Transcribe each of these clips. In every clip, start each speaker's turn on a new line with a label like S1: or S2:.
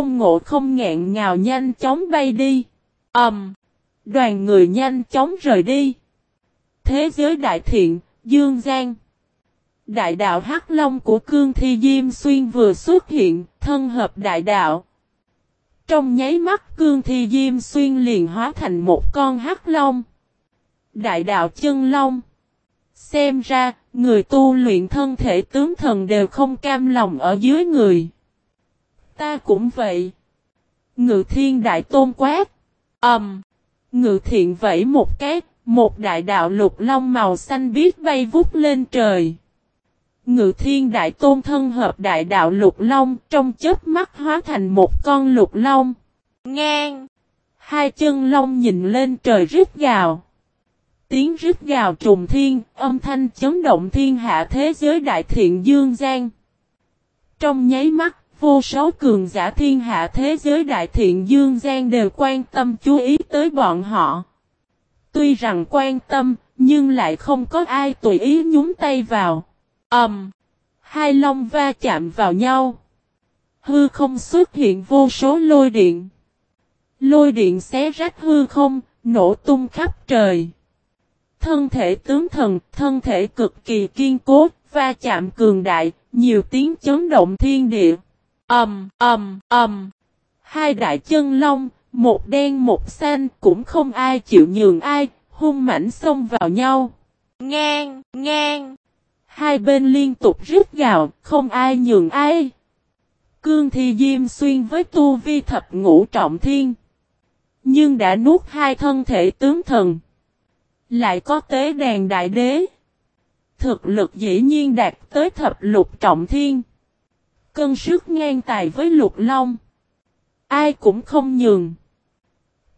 S1: Tôn Ngộ không nghẹn ngào nhanh chóng bay đi. Ầm. đoàn người nhanh chóng rời đi. Thế giới đại thiện, Dương Giang. Đại đạo Hắc Long của Cương Thi Diêm Xuyên vừa xuất hiện, thân hợp đại đạo. Trong nháy mắt Cương Thi Diêm Xuyên liền hóa thành một con Hắc Long. Đại đạo chân Long. Xem ra, người tu luyện thân thể tướng thần đều không cam lòng ở dưới người. Ta cũng vậy. Ngự thiên đại tôn quát. Ẩm. Um, ngự thiện vẫy một cái, một đại đạo lục long màu xanh biết bay vút lên trời. Ngự thiên đại tôn thân hợp đại đạo lục long trong chớp mắt hóa thành một con lục long. Ngang. Hai chân long nhìn lên trời rít gào. Tiếng rít gào trùng thiên, âm thanh chấn động thiên hạ thế giới đại thiện dương gian. Trong nháy mắt, vô số cường giả thiên hạ thế giới đại thiện dương gian đều quan tâm chú ý tới bọn họ. Tuy rằng quan tâm, nhưng lại không có ai tùy ý nhúng tay vào. Ầm. Um, hai long va chạm vào nhau. Hư không xuất hiện vô số lôi điện. Lôi điện xé rách hư không, nổ tung khắp trời. Thân thể tướng thần, thân thể cực kỳ kiên cố, va chạm cường đại, nhiều tiếng chấn động thiên địa. Ầm, ầm, ầm. Hai đại chân long, một đen một xanh, cũng không ai chịu nhường ai, hung mảnh xông vào nhau. Ngang, ngang. Hai bên liên tục rít gào, không ai nhường ai. Cương thi diêm xuyên với tu vi thập ngũ trọng thiên. Nhưng đã nuốt hai thân thể tướng thần. Lại có tế đàn đại đế. Thực lực dĩ nhiên đạt tới thập lục trọng thiên. Cân sức ngang tài với lục long. Ai cũng không nhường.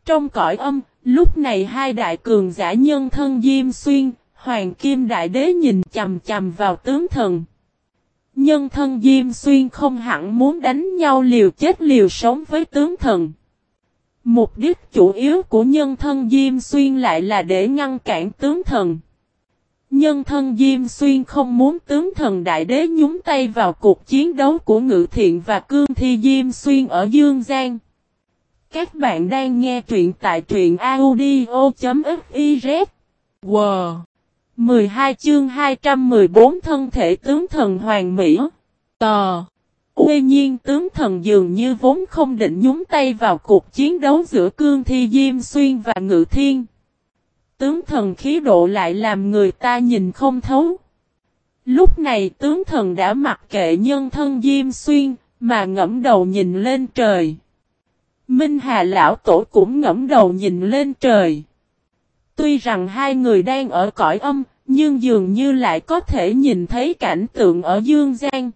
S1: Trong cõi âm, lúc này hai đại cường giả nhân thân Diêm Xuyên, Hoàng Kim Đại Đế nhìn chầm chầm vào tướng thần. Nhân thân Diêm Xuyên không hẳn muốn đánh nhau liều chết liều sống với tướng thần. Mục đích chủ yếu của nhân thân Diêm Xuyên lại là để ngăn cản tướng thần. Nhân thân Diêm Xuyên không muốn tướng thần đại đế nhúng tay vào cuộc chiến đấu của Ngự Thiện và Cương Thi Diêm Xuyên ở Dương Giang. Các bạn đang nghe truyện tại truyện audio.fiz. Wow! 12 chương 214 thân thể tướng thần Hoàng Mỹ. Tò! Tuy nhiên tướng thần dường như vốn không định nhúng tay vào cuộc chiến đấu giữa Cương Thi Diêm Xuyên và Ngự Thiên. Tướng thần khí độ lại làm người ta nhìn không thấu. Lúc này tướng thần đã mặc kệ nhân thân Diêm Xuyên, mà ngẫm đầu nhìn lên trời. Minh Hà Lão Tổ cũng ngẫm đầu nhìn lên trời. Tuy rằng hai người đang ở cõi âm, nhưng dường như lại có thể nhìn thấy cảnh tượng ở Dương Giang.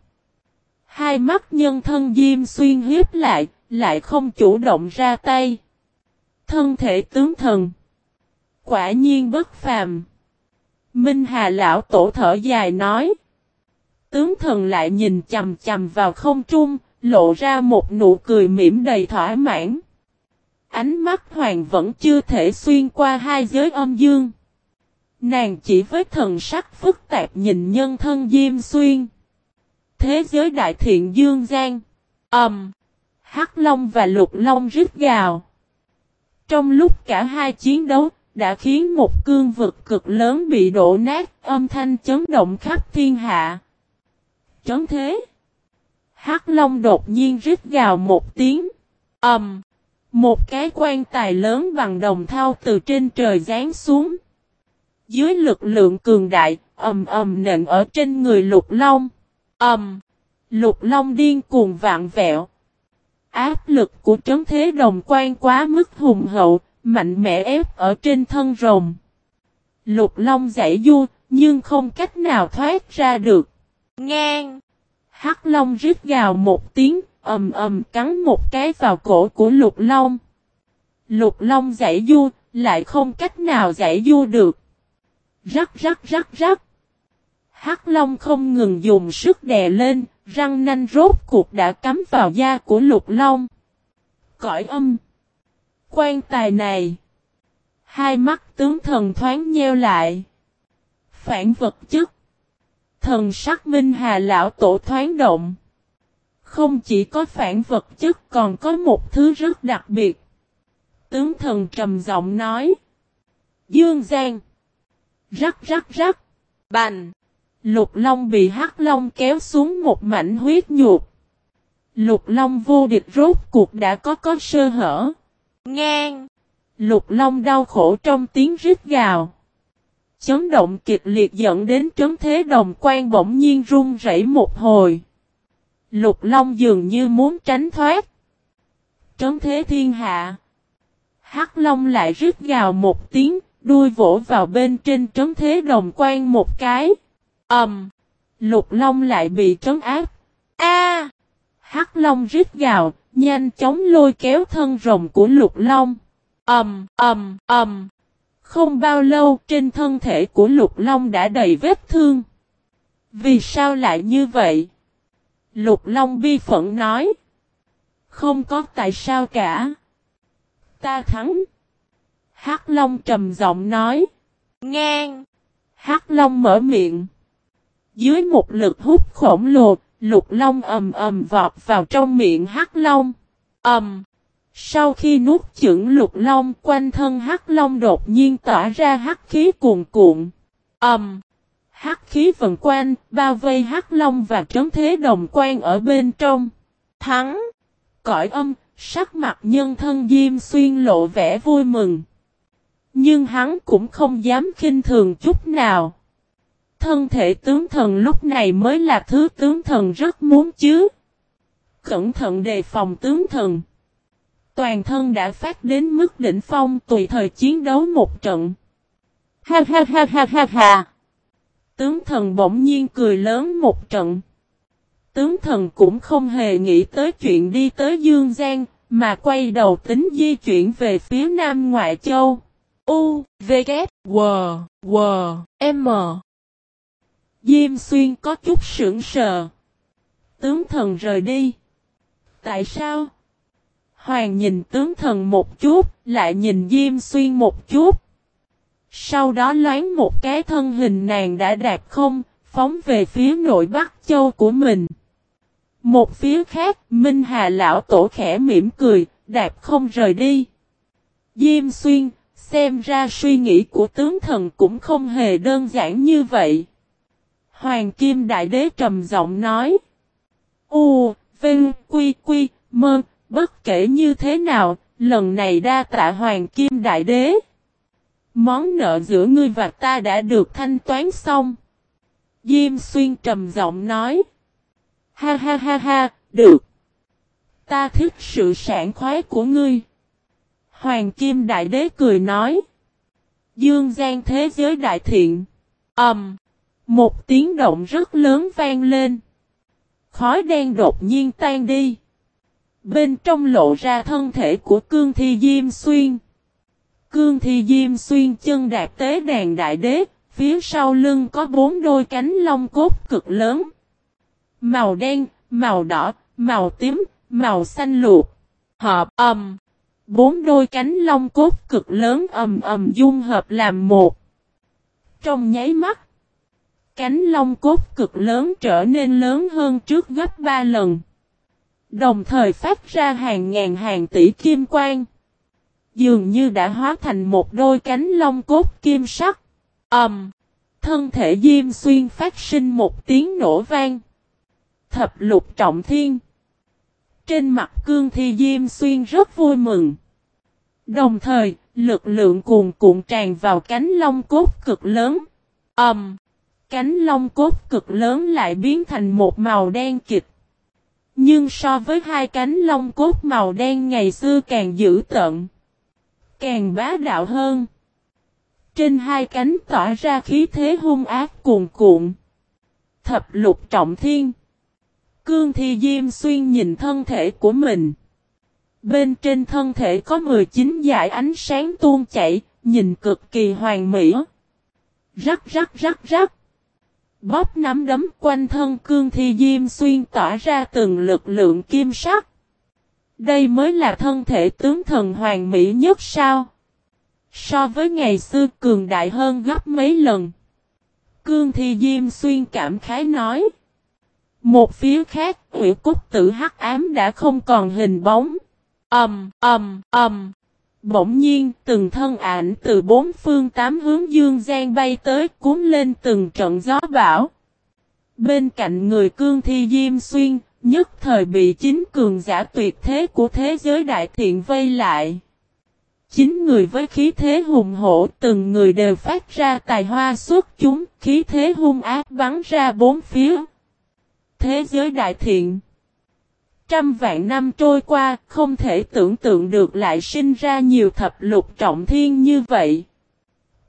S1: Hai mắt nhân thân Diêm Xuyên hiếp lại, lại không chủ động ra tay. Thân thể tướng thần. Quả nhiên bất phàm. Minh Hà Lão Tổ thở dài nói. Tướng thần lại nhìn chầm chầm vào không trung, lộ ra một nụ cười mỉm đầy thỏa mãn. Ánh mắt hoàng vẫn chưa thể xuyên qua hai giới âm dương. Nàng chỉ với thần sắc phức tạp nhìn nhân thân Diêm Xuyên. Thế giới đại thiện Dương Giang. Ẩm. Um, Hắc Long và Lục Long rít gào. Trong lúc cả hai chiến đấu, đã khiến một cương vực cực lớn bị đổ nát, âm thanh chấn động khắp thiên hạ. Chấn thế. Hắc Long đột nhiên rít gào một tiếng. Ầm. Um, một cái quan tài lớn bằng đồng thau từ trên trời giáng xuống. Dưới lực lượng cường đại, ầm ầm nện ở trên người Lục Long. Ầm. lục Long điên cuồng vạn vẹo. Áp lực của trấn thế đồng quan quá mức hùng hậu, mạnh mẽ ép ở trên thân rồng. Lục Long giải du, nhưng không cách nào thoát ra được. Ngang! Hắc Long rít gào một tiếng, ầm ầm cắn một cái vào cổ của Lục Long. Lục Long giải du, lại không cách nào giải du được. Rắc rắc rắc rắc. Hắc Long không ngừng dùng sức đè lên, răng nanh rốt cuộc đã cắm vào da của Lục Long. Cõi âm. Quan tài này. Hai mắt tướng thần thoáng nheo lại. Phản vật chất. Thần sắc minh hà lão tổ thoáng động. Không chỉ có phản vật chất còn có một thứ rất đặc biệt. Tướng thần trầm giọng nói. Dương Giang. Rắc rắc rắc. Bành. Lục Long bị Hắc Long kéo xuống một mảnh huyết nhuột. Lục Long vô địch rốt cuộc đã có có sơ hở. Ngang. Lục Long đau khổ trong tiếng rít gào. Chấn động kịch liệt dẫn đến trấn thế đồng quan bỗng nhiên run rẩy một hồi. Lục Long dường như muốn tránh thoát. Trấn thế thiên hạ. Hắc Long lại rít gào một tiếng, đuôi vỗ vào bên trên trấn thế đồng quan một cái. ầm, um, Lục Long lại bị trấn áp. A! Hắc Long rít gào, nhanh chóng lôi kéo thân rồng của Lục Long. ầm, ầm, ầm. Không bao lâu trên thân thể của Lục Long đã đầy vết thương. Vì sao lại như vậy? Lục Long bi phẫn nói. Không có tại sao cả. Ta thắng. Hắc Long trầm giọng nói. Ngang. Hắc Long mở miệng. Dưới một lực hút khổng lồ, Lục Long ầm ầm vọt vào trong miệng Hắc Long. Ầm. Sau khi nuốt chửng Lục Long, quanh thân Hắc Long đột nhiên tỏa ra hắc khí cuồn cuộn. Ầm. Hắc khí vần quanh, bao vây Hắc Long và trấn thế đồng quan ở bên trong. Thắng. Cõi âm, sắc mặt nhân thân Diêm Xuyên lộ vẻ vui mừng. Nhưng hắn cũng không dám khinh thường chút nào. Thân thể tướng thần lúc này mới là thứ tướng thần rất muốn chứ. Cẩn thận đề phòng tướng thần. Toàn thân đã phát đến mức đỉnh phong tùy thời chiến đấu một trận. Ha ha ha ha ha ha. Tướng thần bỗng nhiên cười lớn một trận. Tướng thần cũng không hề nghĩ tới chuyện đi tới Dương Giang, mà quay đầu tính di chuyển về phía Nam Ngoại Châu. U, V, K, W, W, M. Diêm xuyên có chút sững sờ. Tướng thần rời đi. Tại sao? Hoàng nhìn tướng thần một chút, lại nhìn Diêm xuyên một chút. Sau đó loán một cái thân hình nàng đã đạt không, phóng về phía nội Bắc Châu của mình. Một phía khác, Minh Hà lão tổ khẽ mỉm cười, đạp không rời đi. Diêm xuyên, xem ra suy nghĩ của tướng thần cũng không hề đơn giản như vậy. Hoàng Kim Đại Đế trầm giọng nói. U, Vinh, Quy, Quy, Mơ, bất kể như thế nào, lần này đa tạ Hoàng Kim Đại Đế. Món nợ giữa ngươi và ta đã được thanh toán xong. Diêm Xuyên trầm giọng nói. Ha ha ha ha, được. Ta thích sự sản khoái của ngươi. Hoàng Kim Đại Đế cười nói. Dương gian thế giới đại thiện. Ẩm. Um, một tiếng động rất lớn vang lên. Khói đen đột nhiên tan đi. Bên trong lộ ra thân thể của cương thi Diêm Xuyên. Cương thi Diêm Xuyên chân đạp tế đàn đại đế, phía sau lưng có bốn đôi cánh lông cốt cực lớn. Màu đen, màu đỏ, màu tím, màu xanh luộc. Hợp ầm. Bốn đôi cánh lông cốt cực lớn ầm ầm dung hợp làm một. Trong nháy mắt, cánh long cốt cực lớn trở nên lớn hơn trước gấp ba lần. Đồng thời phát ra hàng ngàn hàng tỷ kim quang. Dường như đã hóa thành một đôi cánh long cốt kim sắc. Ầm. Um, thân thể Diêm Xuyên phát sinh một tiếng nổ vang. Thập lục trọng thiên. Trên mặt cương thi Diêm Xuyên rất vui mừng. Đồng thời, lực lượng cuồn cuộn tràn vào cánh long cốt cực lớn. Ầm. Um, cánh lông cốt cực lớn lại biến thành một màu đen kịch. Nhưng so với hai cánh lông cốt màu đen ngày xưa càng dữ tận. Càng bá đạo hơn. Trên hai cánh tỏa ra khí thế hung ác cuồn cuộn. Thập lục trọng thiên. Cương Thi Diêm Xuyên nhìn thân thể của mình. Bên trên thân thể có 19 dải ánh sáng tuôn chảy, nhìn cực kỳ hoàn mỹ. Rắc rắc rắc rắc. Bóp nắm đấm quanh thân cương thi diêm xuyên tỏa ra từng lực lượng kim sắc. Đây mới là thân thể tướng thần hoàng mỹ nhất sao? So với ngày xưa cường đại hơn gấp mấy lần. Cương thi diêm xuyên cảm khái nói. Một phía khác, ủy cúc tử hắc ám đã không còn hình bóng. Ầm, ầm, ầm. Bỗng nhiên, từng thân ảnh từ bốn phương tám hướng dương gian bay tới cuốn lên từng trận gió bão. Bên cạnh người cương thi Diêm Xuyên, nhất thời bị chính cường giả tuyệt thế của thế giới đại thiện vây lại. Chính người với khí thế hùng hổ từng người đều phát ra tài hoa xuất chúng, khí thế hung ác bắn ra bốn phía. Thế giới đại thiện Trăm vạn năm trôi qua, không thể tưởng tượng được lại sinh ra nhiều thập lục trọng thiên như vậy.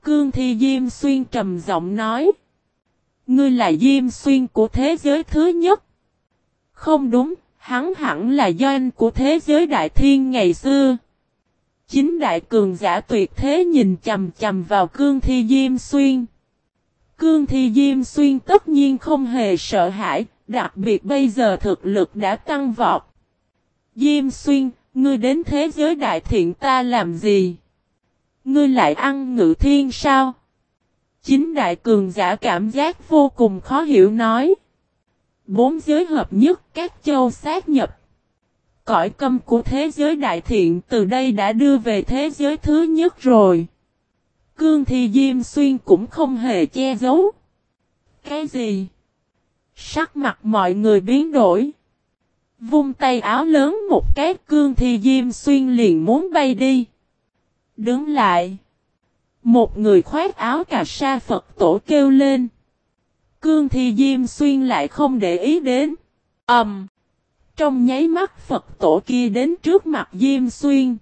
S1: Cương Thi Diêm Xuyên trầm giọng nói. Ngươi là Diêm Xuyên của thế giới thứ nhất. Không đúng, hắn hẳn là doanh của thế giới đại thiên ngày xưa. Chính đại cường giả tuyệt thế nhìn chầm chầm vào Cương Thi Diêm Xuyên. Cương Thi Diêm Xuyên tất nhiên không hề sợ hãi, Đặc biệt bây giờ thực lực đã tăng vọt. Diêm xuyên, ngươi đến thế giới đại thiện ta làm gì? Ngươi lại ăn ngự thiên sao? Chính đại cường giả cảm giác vô cùng khó hiểu nói. Bốn giới hợp nhất các châu sát nhập. Cõi câm của thế giới đại thiện từ đây đã đưa về thế giới thứ nhất rồi. Cương thì Diêm Xuyên cũng không hề che giấu. Cái gì? Sắc mặt mọi người biến đổi. Vung tay áo lớn một cái cương thi Diêm Xuyên liền muốn bay đi. Đứng lại. Một người khoác áo cà sa Phật tổ kêu lên. Cương thi Diêm Xuyên lại không để ý đến. Ẩm. Um, trong nháy mắt Phật tổ kia đến trước mặt Diêm Xuyên.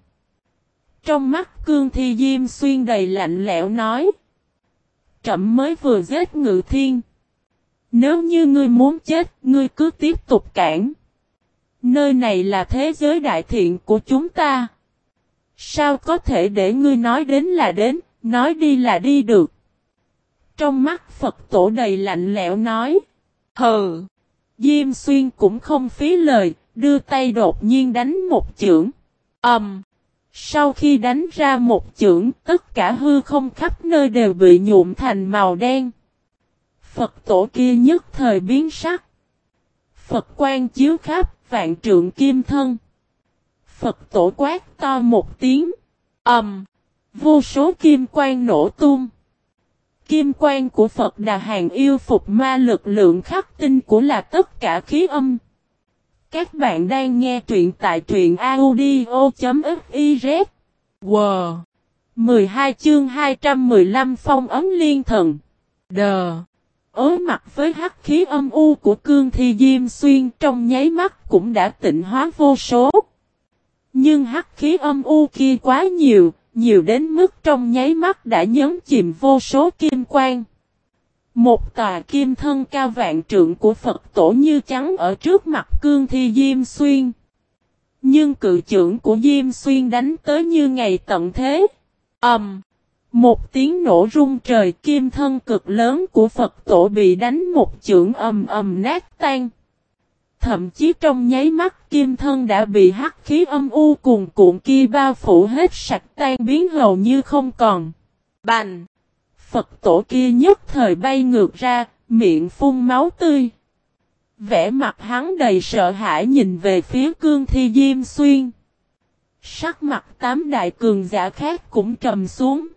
S1: Trong mắt cương thi Diêm Xuyên đầy lạnh lẽo nói. Trậm mới vừa giết ngự thiên. Nếu như ngươi muốn chết, ngươi cứ tiếp tục cản. Nơi này là thế giới đại thiện của chúng ta. Sao có thể để ngươi nói đến là đến, nói đi là đi được. Trong mắt Phật tổ đầy lạnh lẽo nói. Hừ. Diêm xuyên cũng không phí lời, đưa tay đột nhiên đánh một chưởng. Ẩm. Um, sau khi đánh ra một chưởng, tất cả hư không khắp nơi đều bị nhuộm thành màu đen. Phật tổ kia nhất thời biến sắc. Phật quan chiếu khắp vạn trượng kim thân. Phật tổ quát to một tiếng. ầm, Vô số kim quan nổ tung. Kim quan của Phật Đà Hàng yêu phục ma lực lượng khắc tinh của là tất cả khí âm. Các bạn đang nghe truyện tại truyện audio.fiz. Wow! 12 chương 215 phong ấm liên thần. Đờ! Ối mặt với hắc khí âm u của cương thi diêm xuyên trong nháy mắt cũng đã tịnh hóa vô số. Nhưng hắc khí âm u kia quá nhiều, nhiều đến mức trong nháy mắt đã nhấn chìm vô số kim quang. Một tòa kim thân cao vạn trượng của Phật tổ như trắng ở trước mặt cương thi Diêm Xuyên. Nhưng cự trưởng của Diêm Xuyên đánh tới như ngày tận thế. Ẩm! Um, một tiếng nổ rung trời kim thân cực lớn của Phật tổ bị đánh một chưởng ầm ầm nát tan. Thậm chí trong nháy mắt kim thân đã bị hắc khí âm u cuồn cuộn kia bao phủ hết sạch tan biến hầu như không còn. Bành! Phật tổ kia nhất thời bay ngược ra, miệng phun máu tươi. Vẽ mặt hắn đầy sợ hãi nhìn về phía cương thi Diêm Xuyên. Sắc mặt tám đại cường giả khác cũng trầm xuống.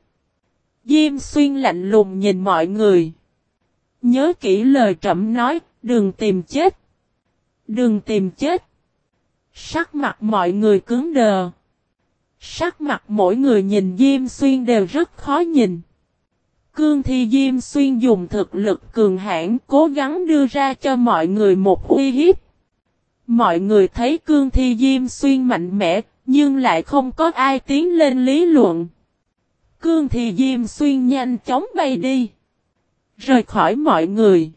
S1: Diêm xuyên lạnh lùng nhìn mọi người. Nhớ kỹ lời trẩm nói, đừng tìm chết. Đừng tìm chết. Sắc mặt mọi người cứng đờ. Sắc mặt mỗi người nhìn Diêm Xuyên đều rất khó nhìn. Cương thi Diêm Xuyên dùng thực lực cường hãn cố gắng đưa ra cho mọi người một uy hiếp. Mọi người thấy cương thi Diêm Xuyên mạnh mẽ, nhưng lại không có ai tiến lên lý luận. Cương thì Diêm Xuyên nhanh chóng bay đi. Rời khỏi mọi người.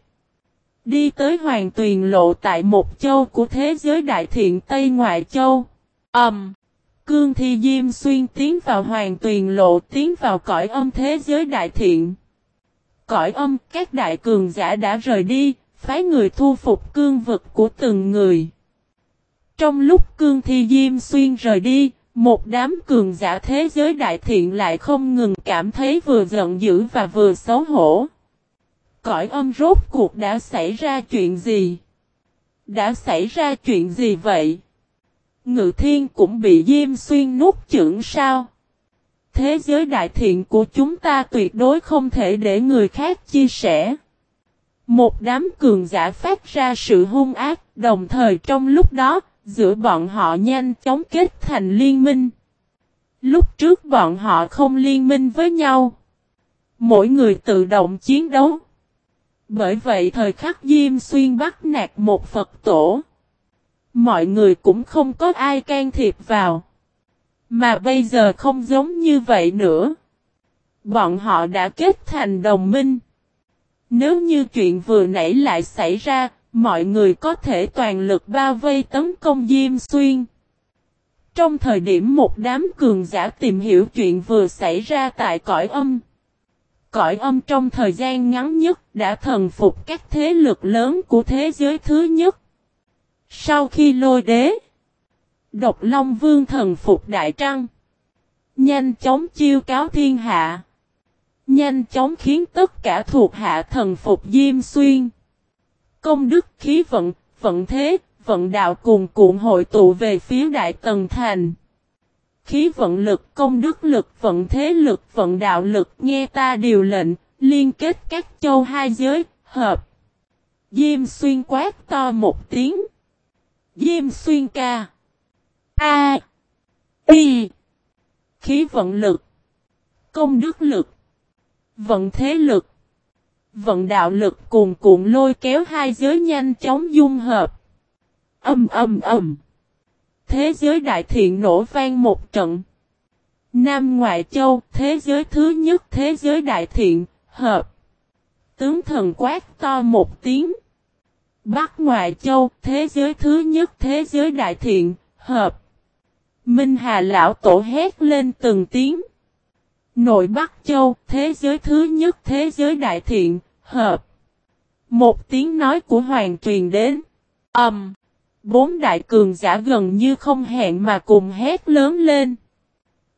S1: Đi tới Hoàng Tuyền Lộ tại một châu của thế giới đại thiện Tây Ngoại Châu. Ẩm. Um, Cương Thi Diêm Xuyên tiến vào Hoàng Tuyền Lộ tiến vào cõi âm thế giới đại thiện. Cõi âm các đại cường giả đã rời đi, phái người thu phục cương vực của từng người. Trong lúc Cương Thi Diêm Xuyên rời đi, một đám cường giả thế giới đại thiện lại không ngừng cảm thấy vừa giận dữ và vừa xấu hổ. Cõi âm rốt cuộc đã xảy ra chuyện gì? Đã xảy ra chuyện gì vậy? Ngự thiên cũng bị Diêm Xuyên nuốt chưởng sao? Thế giới đại thiện của chúng ta tuyệt đối không thể để người khác chia sẻ. Một đám cường giả phát ra sự hung ác, đồng thời trong lúc đó, giữa bọn họ nhanh chóng kết thành liên minh. Lúc trước bọn họ không liên minh với nhau. Mỗi người tự động chiến đấu. Bởi vậy thời khắc Diêm Xuyên bắt nạt một Phật tổ. Mọi người cũng không có ai can thiệp vào. Mà bây giờ không giống như vậy nữa. Bọn họ đã kết thành đồng minh. Nếu như chuyện vừa nãy lại xảy ra, mọi người có thể toàn lực bao vây tấn công Diêm Xuyên. Trong thời điểm một đám cường giả tìm hiểu chuyện vừa xảy ra tại cõi âm. Cõi âm trong thời gian ngắn nhất đã thần phục các thế lực lớn của thế giới thứ nhất. Sau khi lôi đế, độc long vương thần phục đại trăng. Nhanh chóng chiêu cáo thiên hạ. Nhanh chóng khiến tất cả thuộc hạ thần phục Diêm Xuyên. Công đức khí vận, vận thế, vận đạo cùng cuộn hội tụ về phía Đại Tần Thành. Khí vận lực, công đức lực, vận thế lực, vận đạo lực nghe ta điều lệnh, liên kết các châu hai giới, hợp. Diêm xuyên quát to một tiếng. Diêm xuyên ca. A. Y. Khí vận lực. Công đức lực. Vận thế lực. Vận đạo lực cuồn cuộn lôi kéo hai giới nhanh chóng dung hợp. Âm âm âm. Thế giới đại thiện nổ vang một trận. Nam Ngoại Châu, thế giới thứ nhất thế giới đại thiện, hợp. Tướng thần quát to một tiếng. Bắc Ngoại Châu, thế giới thứ nhất thế giới đại thiện, hợp. Minh Hà Lão Tổ hét lên từng tiếng. Nội Bắc Châu, thế giới thứ nhất thế giới đại thiện, hợp. Một tiếng nói của Hoàng truyền đến. Âm. Um, bốn đại cường giả gần như không hẹn mà cùng hét lớn lên.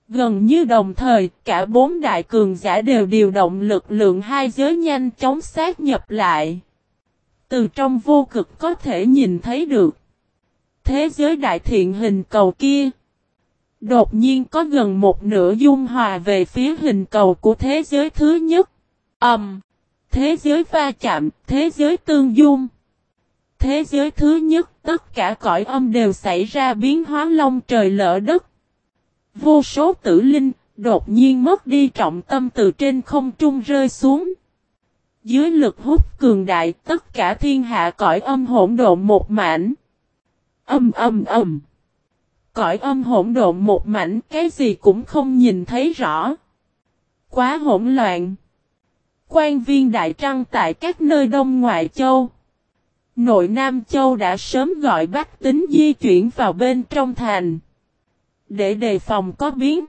S1: Gần như đồng thời, cả bốn đại cường giả đều điều động lực lượng hai giới nhanh chóng sát nhập lại. Từ trong vô cực có thể nhìn thấy được. Thế giới đại thiện hình cầu kia. Đột nhiên có gần một nửa dung hòa về phía hình cầu của thế giới thứ nhất. Âm. Um, thế giới va chạm, thế giới tương dung. Thế giới thứ nhất, tất cả cõi âm đều xảy ra biến hóa long trời lỡ đất. Vô số tử linh, đột nhiên mất đi trọng tâm từ trên không trung rơi xuống. Dưới lực hút cường đại, tất cả thiên hạ cõi âm hỗn độn một mảnh. Âm âm âm. Cõi âm hỗn độn một mảnh, cái gì cũng không nhìn thấy rõ. Quá hỗn loạn. Quan viên đại trăng tại các nơi đông ngoại châu. Nội Nam Châu đã sớm gọi bách tính di chuyển vào bên trong thành. Để đề phòng có biến.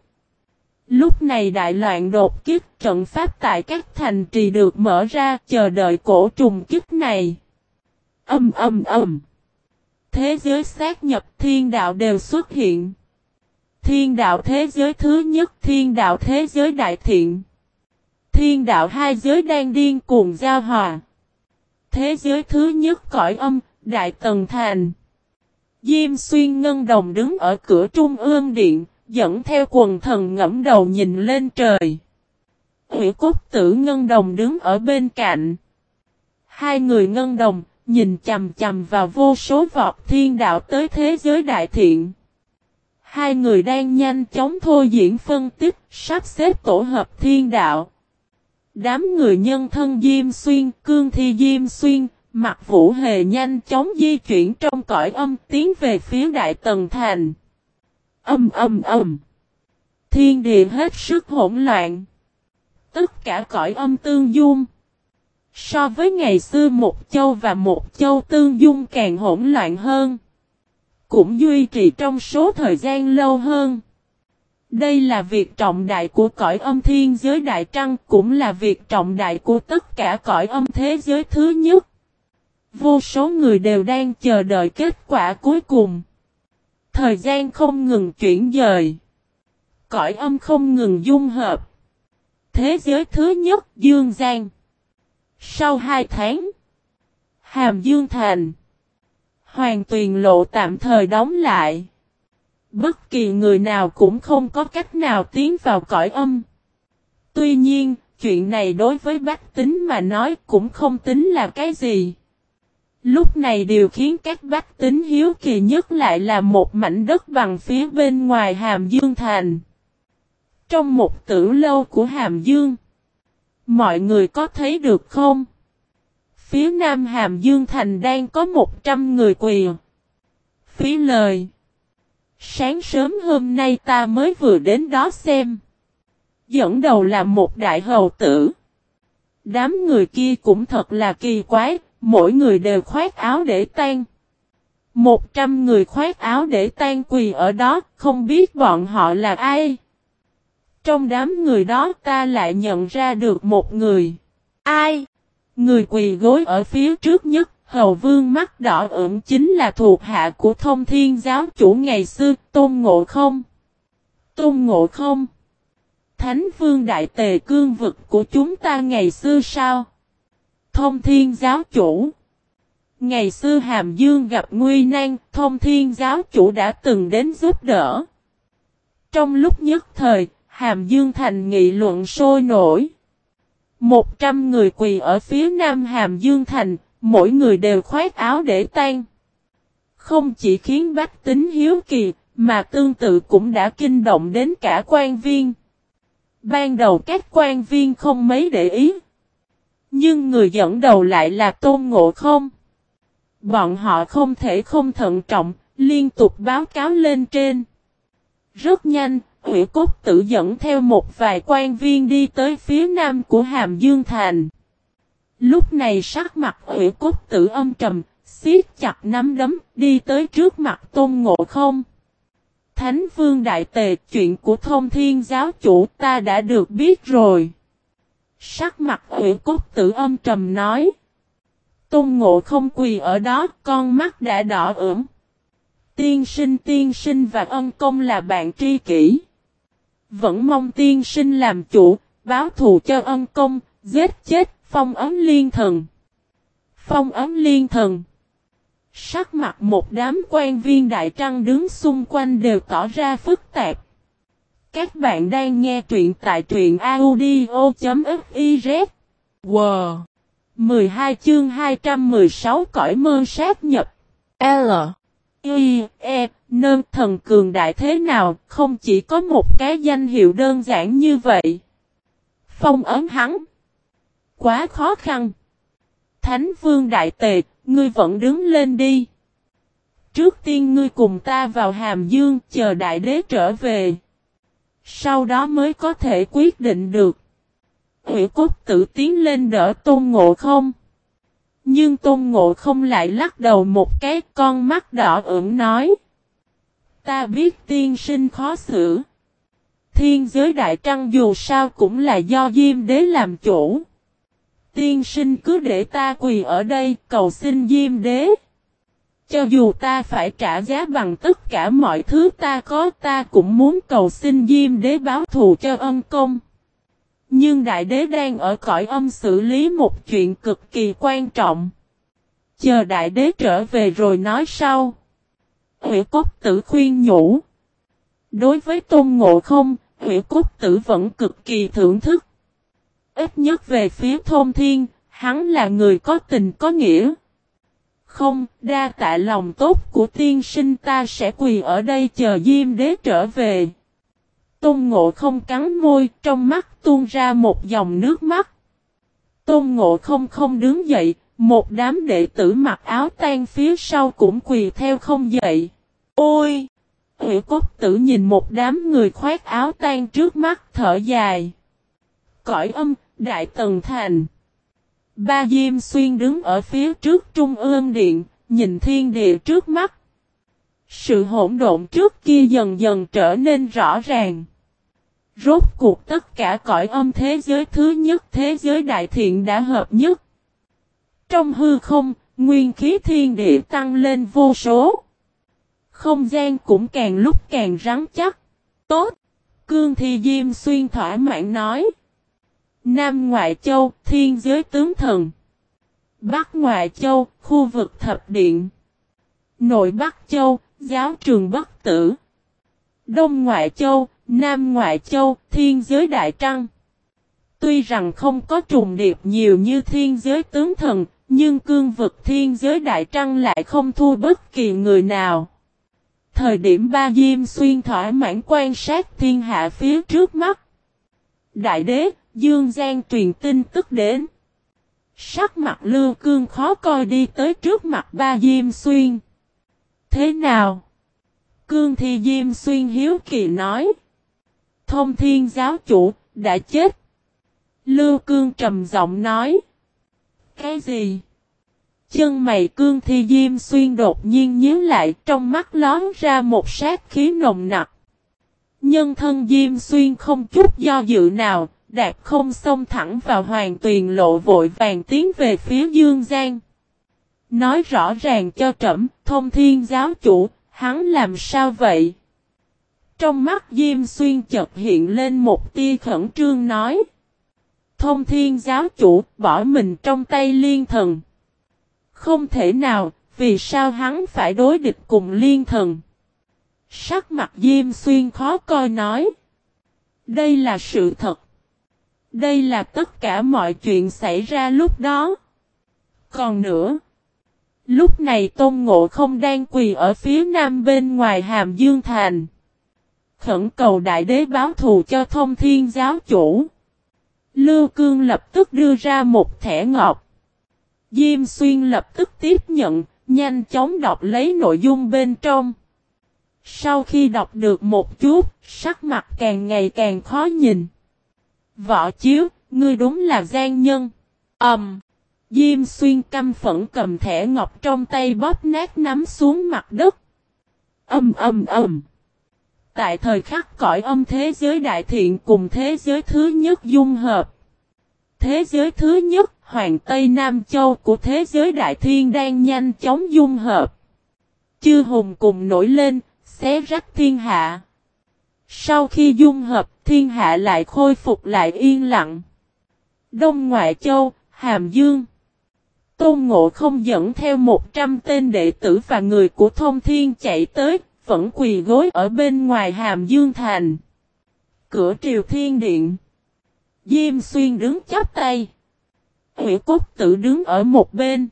S1: Lúc này đại loạn đột kích trận pháp tại các thành trì được mở ra chờ đợi cổ trùng kích này. Âm âm âm. Thế giới xác nhập thiên đạo đều xuất hiện. Thiên đạo thế giới thứ nhất thiên đạo thế giới đại thiện. Thiên đạo hai giới đang điên cuồng giao hòa. Thế giới thứ nhất cõi âm, Đại Tần Thành. Diêm xuyên ngân đồng đứng ở cửa trung ương điện, dẫn theo quần thần ngẫm đầu nhìn lên trời. Hủy cốt tử ngân đồng đứng ở bên cạnh. Hai người ngân đồng, nhìn chầm chầm vào vô số vọt thiên đạo tới thế giới đại thiện. Hai người đang nhanh chóng thôi diễn phân tích, sắp xếp tổ hợp thiên đạo. Đám người nhân thân Diêm Xuyên, cương thi Diêm Xuyên, mặt vũ hề nhanh chóng di chuyển trong cõi âm tiến về phía Đại Tần Thành. Âm âm âm. Thiên địa hết sức hỗn loạn. Tất cả cõi âm tương dung. So với ngày xưa một châu và một châu tương dung càng hỗn loạn hơn. Cũng duy trì trong số thời gian lâu hơn. Đây là việc trọng đại của cõi âm thiên giới đại trăng, cũng là việc trọng đại của tất cả cõi âm thế giới thứ nhất. Vô số người đều đang chờ đợi kết quả cuối cùng. Thời gian không ngừng chuyển dời. Cõi âm không ngừng dung hợp. Thế giới thứ nhất Dương Giang. Sau hai tháng, Hàm Dương Thành. Hoàng tuyền lộ tạm thời đóng lại. Bất kỳ người nào cũng không có cách nào tiến vào cõi âm. Tuy nhiên, chuyện này đối với bách tính mà nói cũng không tính là cái gì. Lúc này điều khiến các bách tính hiếu kỳ nhất lại là một mảnh đất bằng phía bên ngoài Hàm Dương Thành. Trong một tử lâu của Hàm Dương, mọi người có thấy được không? Phía nam Hàm Dương Thành đang có 100 người quỳ. Phí lời. Sáng sớm hôm nay ta mới vừa đến đó xem. Dẫn đầu là một đại hầu tử. Đám người kia cũng thật là kỳ quái, mỗi người đều khoét áo để tan. Một trăm người khoét áo để tan quỳ ở đó, không biết bọn họ là ai. Trong đám người đó ta lại nhận ra được một người. Ai? Người quỳ gối ở phía trước nhất, hầu vương mắt đỏ ửng chính là thuộc hạ của thông thiên giáo chủ ngày xưa, tôn ngộ không? Tôn ngộ không? Thánh vương đại tề cương vực của chúng ta ngày xưa sao? Thông thiên giáo chủ. Ngày xưa Hàm Dương gặp nguy nan, thông thiên giáo chủ đã từng đến giúp đỡ. Trong lúc nhất thời, Hàm Dương thành nghị luận sôi nổi. Một trăm người quỳ ở phía nam Hàm Dương thành, mỗi người đều khoét áo để tan. Không chỉ khiến bách tính hiếu kỳ, mà tương tự cũng đã kinh động đến cả quan viên. Ban đầu các quan viên không mấy để ý. Nhưng người dẫn đầu lại là Tôn Ngộ Không. Bọn họ không thể không thận trọng, liên tục báo cáo lên trên. Rất nhanh, Ủy Cốt tự dẫn theo một vài quan viên đi tới phía nam của Hàm Dương Thành. Lúc này sắc mặt Ủy Cốt tự âm trầm, siết chặt nắm đấm, đi tới trước mặt Tôn Ngộ Không. Thánh Vương Đại Tề, chuyện của thông thiên giáo chủ ta đã được biết rồi. Sắc mặt Ủy Cốt tự âm trầm nói. Tôn Ngộ không quỳ ở đó, con mắt đã đỏ ửng. Tiên sinh tiên sinh và ân công là bạn tri kỷ. Vẫn mong tiên sinh làm chủ, báo thù cho ân công, giết chết phong ấm liên thần. Phong ấm liên thần. Sắc mặt một đám quan viên đại trăng đứng xung quanh đều tỏ ra phức tạp. Các bạn đang nghe truyện tại truyện audio.fiz. Wow! 12 chương 216 cõi mơ sát nhập. L. Y, E. Nơn thần cường đại thế nào, không chỉ có một cái danh hiệu đơn giản như vậy. Phong ấn hắn. Quá khó khăn. Thánh vương đại tề, ngươi vẫn đứng lên đi. Trước tiên ngươi cùng ta vào hàm dương chờ đại đế trở về. Sau đó mới có thể quyết định được. Hữu cốt tự tiến lên đỡ tôn ngộ không. Nhưng tôn ngộ không lại lắc đầu một cái, con mắt đỏ ửng nói. Ta biết tiên sinh khó xử. Thiên giới đại trăng dù sao cũng là do Diêm Đế làm chủ. Tiên sinh cứ để ta quỳ ở đây, cầu xin Diêm Đế. Cho dù ta phải trả giá bằng tất cả mọi thứ ta có, ta cũng muốn cầu xin Diêm Đế báo thù cho ân công. Nhưng Đại Đế đang ở cõi âm xử lý một chuyện cực kỳ quan trọng. Chờ Đại Đế trở về rồi nói sau. Hủy Cốt Tử khuyên nhủ. Đối với Tôn Ngộ Không, Hủy Cốt Tử vẫn cực kỳ thưởng thức. Ít nhất về phía thôn thiên, hắn là người có tình có nghĩa. Không, đa tạ lòng tốt của tiên sinh ta sẽ quỳ ở đây chờ Diêm Đế trở về. Tôn Ngộ không cắn môi, trong mắt tuôn ra một dòng nước mắt. Tôn Ngộ không không đứng dậy, một đám đệ tử mặc áo tan phía sau cũng quỳ theo không dậy. Ôi! Hữu cốt tử nhìn một đám người khoét áo tan trước mắt thở dài. Cõi âm, Đại Tần Thành. Ba Diêm Xuyên đứng ở phía trước Trung ương Điện, nhìn thiên địa trước mắt. Sự hỗn độn trước kia dần dần trở nên rõ ràng. Rốt cuộc tất cả cõi âm thế giới thứ nhất thế giới đại thiện đã hợp nhất. Trong hư không, nguyên khí thiên địa tăng lên vô số. Không gian cũng càng lúc càng rắn chắc. Tốt! Cương Thi Diêm Xuyên thỏa mãn nói. Nam Ngoại Châu, Thiên Giới Tướng Thần. Bắc Ngoại Châu, khu vực Thập Điện. Nội Bắc Châu, giáo trường Bất Tử. Đông Ngoại Châu, Nam Ngoại Châu, Thiên Giới Đại Trăng. Tuy rằng không có trùng điệp nhiều như thiên giới tướng thần, nhưng cương vực thiên giới Đại Trăng lại không thua bất kỳ người nào. Thời điểm ba Diêm Xuyên thỏa mãn quan sát thiên hạ phía trước mắt. Đại đế, Dương Giang truyền tin tức đến. Sắc mặt Lưu Cương khó coi đi tới trước mặt ba Diêm Xuyên. Thế nào? Cương Thi Diêm Xuyên hiếu kỳ nói. Thông thiên giáo chủ, đã chết. Lưu Cương trầm giọng nói. Cái gì? Chân mày Cương Thi Diêm Xuyên đột nhiên nhíu lại trong mắt lón ra một sát khí nồng nặc. Nhân thân Diêm Xuyên không chút do dự nào, Đạt không xông thẳng vào hoàng tuyền lộ vội vàng tiến về phía Dương Giang. Nói rõ ràng cho trẫm thông thiên giáo chủ, hắn làm sao vậy? Trong mắt Diêm Xuyên chợt hiện lên một tia khẩn trương nói. Thông thiên giáo chủ bỏ mình trong tay liên thần. Không thể nào, vì sao hắn phải đối địch cùng liên thần? Sắc mặt Diêm Xuyên khó coi nói. Đây là sự thật. Đây là tất cả mọi chuyện xảy ra lúc đó. Còn nữa. Lúc này Tôn Ngộ không đang quỳ ở phía nam bên ngoài Hàm Dương Thành. Khẩn cầu đại đế báo thù cho thông thiên giáo chủ. Lưu Cương lập tức đưa ra một thẻ ngọc. Diêm Xuyên lập tức tiếp nhận, nhanh chóng đọc lấy nội dung bên trong. Sau khi đọc được một chút, sắc mặt càng ngày càng khó nhìn. Võ chiếu, ngươi đúng là gian nhân. Ẩm. Um, Diêm xuyên căm phẫn cầm thẻ ngọc trong tay bóp nát nắm xuống mặt đất. Âm âm âm. Tại thời khắc cõi âm thế giới đại thiện cùng thế giới thứ nhất dung hợp. Thế giới thứ nhất, Hoàng Tây Nam Châu của thế giới đại thiên đang nhanh chóng dung hợp. Chư hùng cùng nổi lên, xé rách thiên hạ. Sau khi dung hợp, thiên hạ lại khôi phục lại yên lặng. Đông Ngoại Châu, Hàm Dương. Tôn Ngộ không dẫn theo 100 tên đệ tử và người của thông thiên chạy tới, vẫn quỳ gối ở bên ngoài Hàm Dương Thành. Cửa triều thiên điện. Diêm xuyên đứng chắp tay. Hủy cốt tử đứng ở một bên.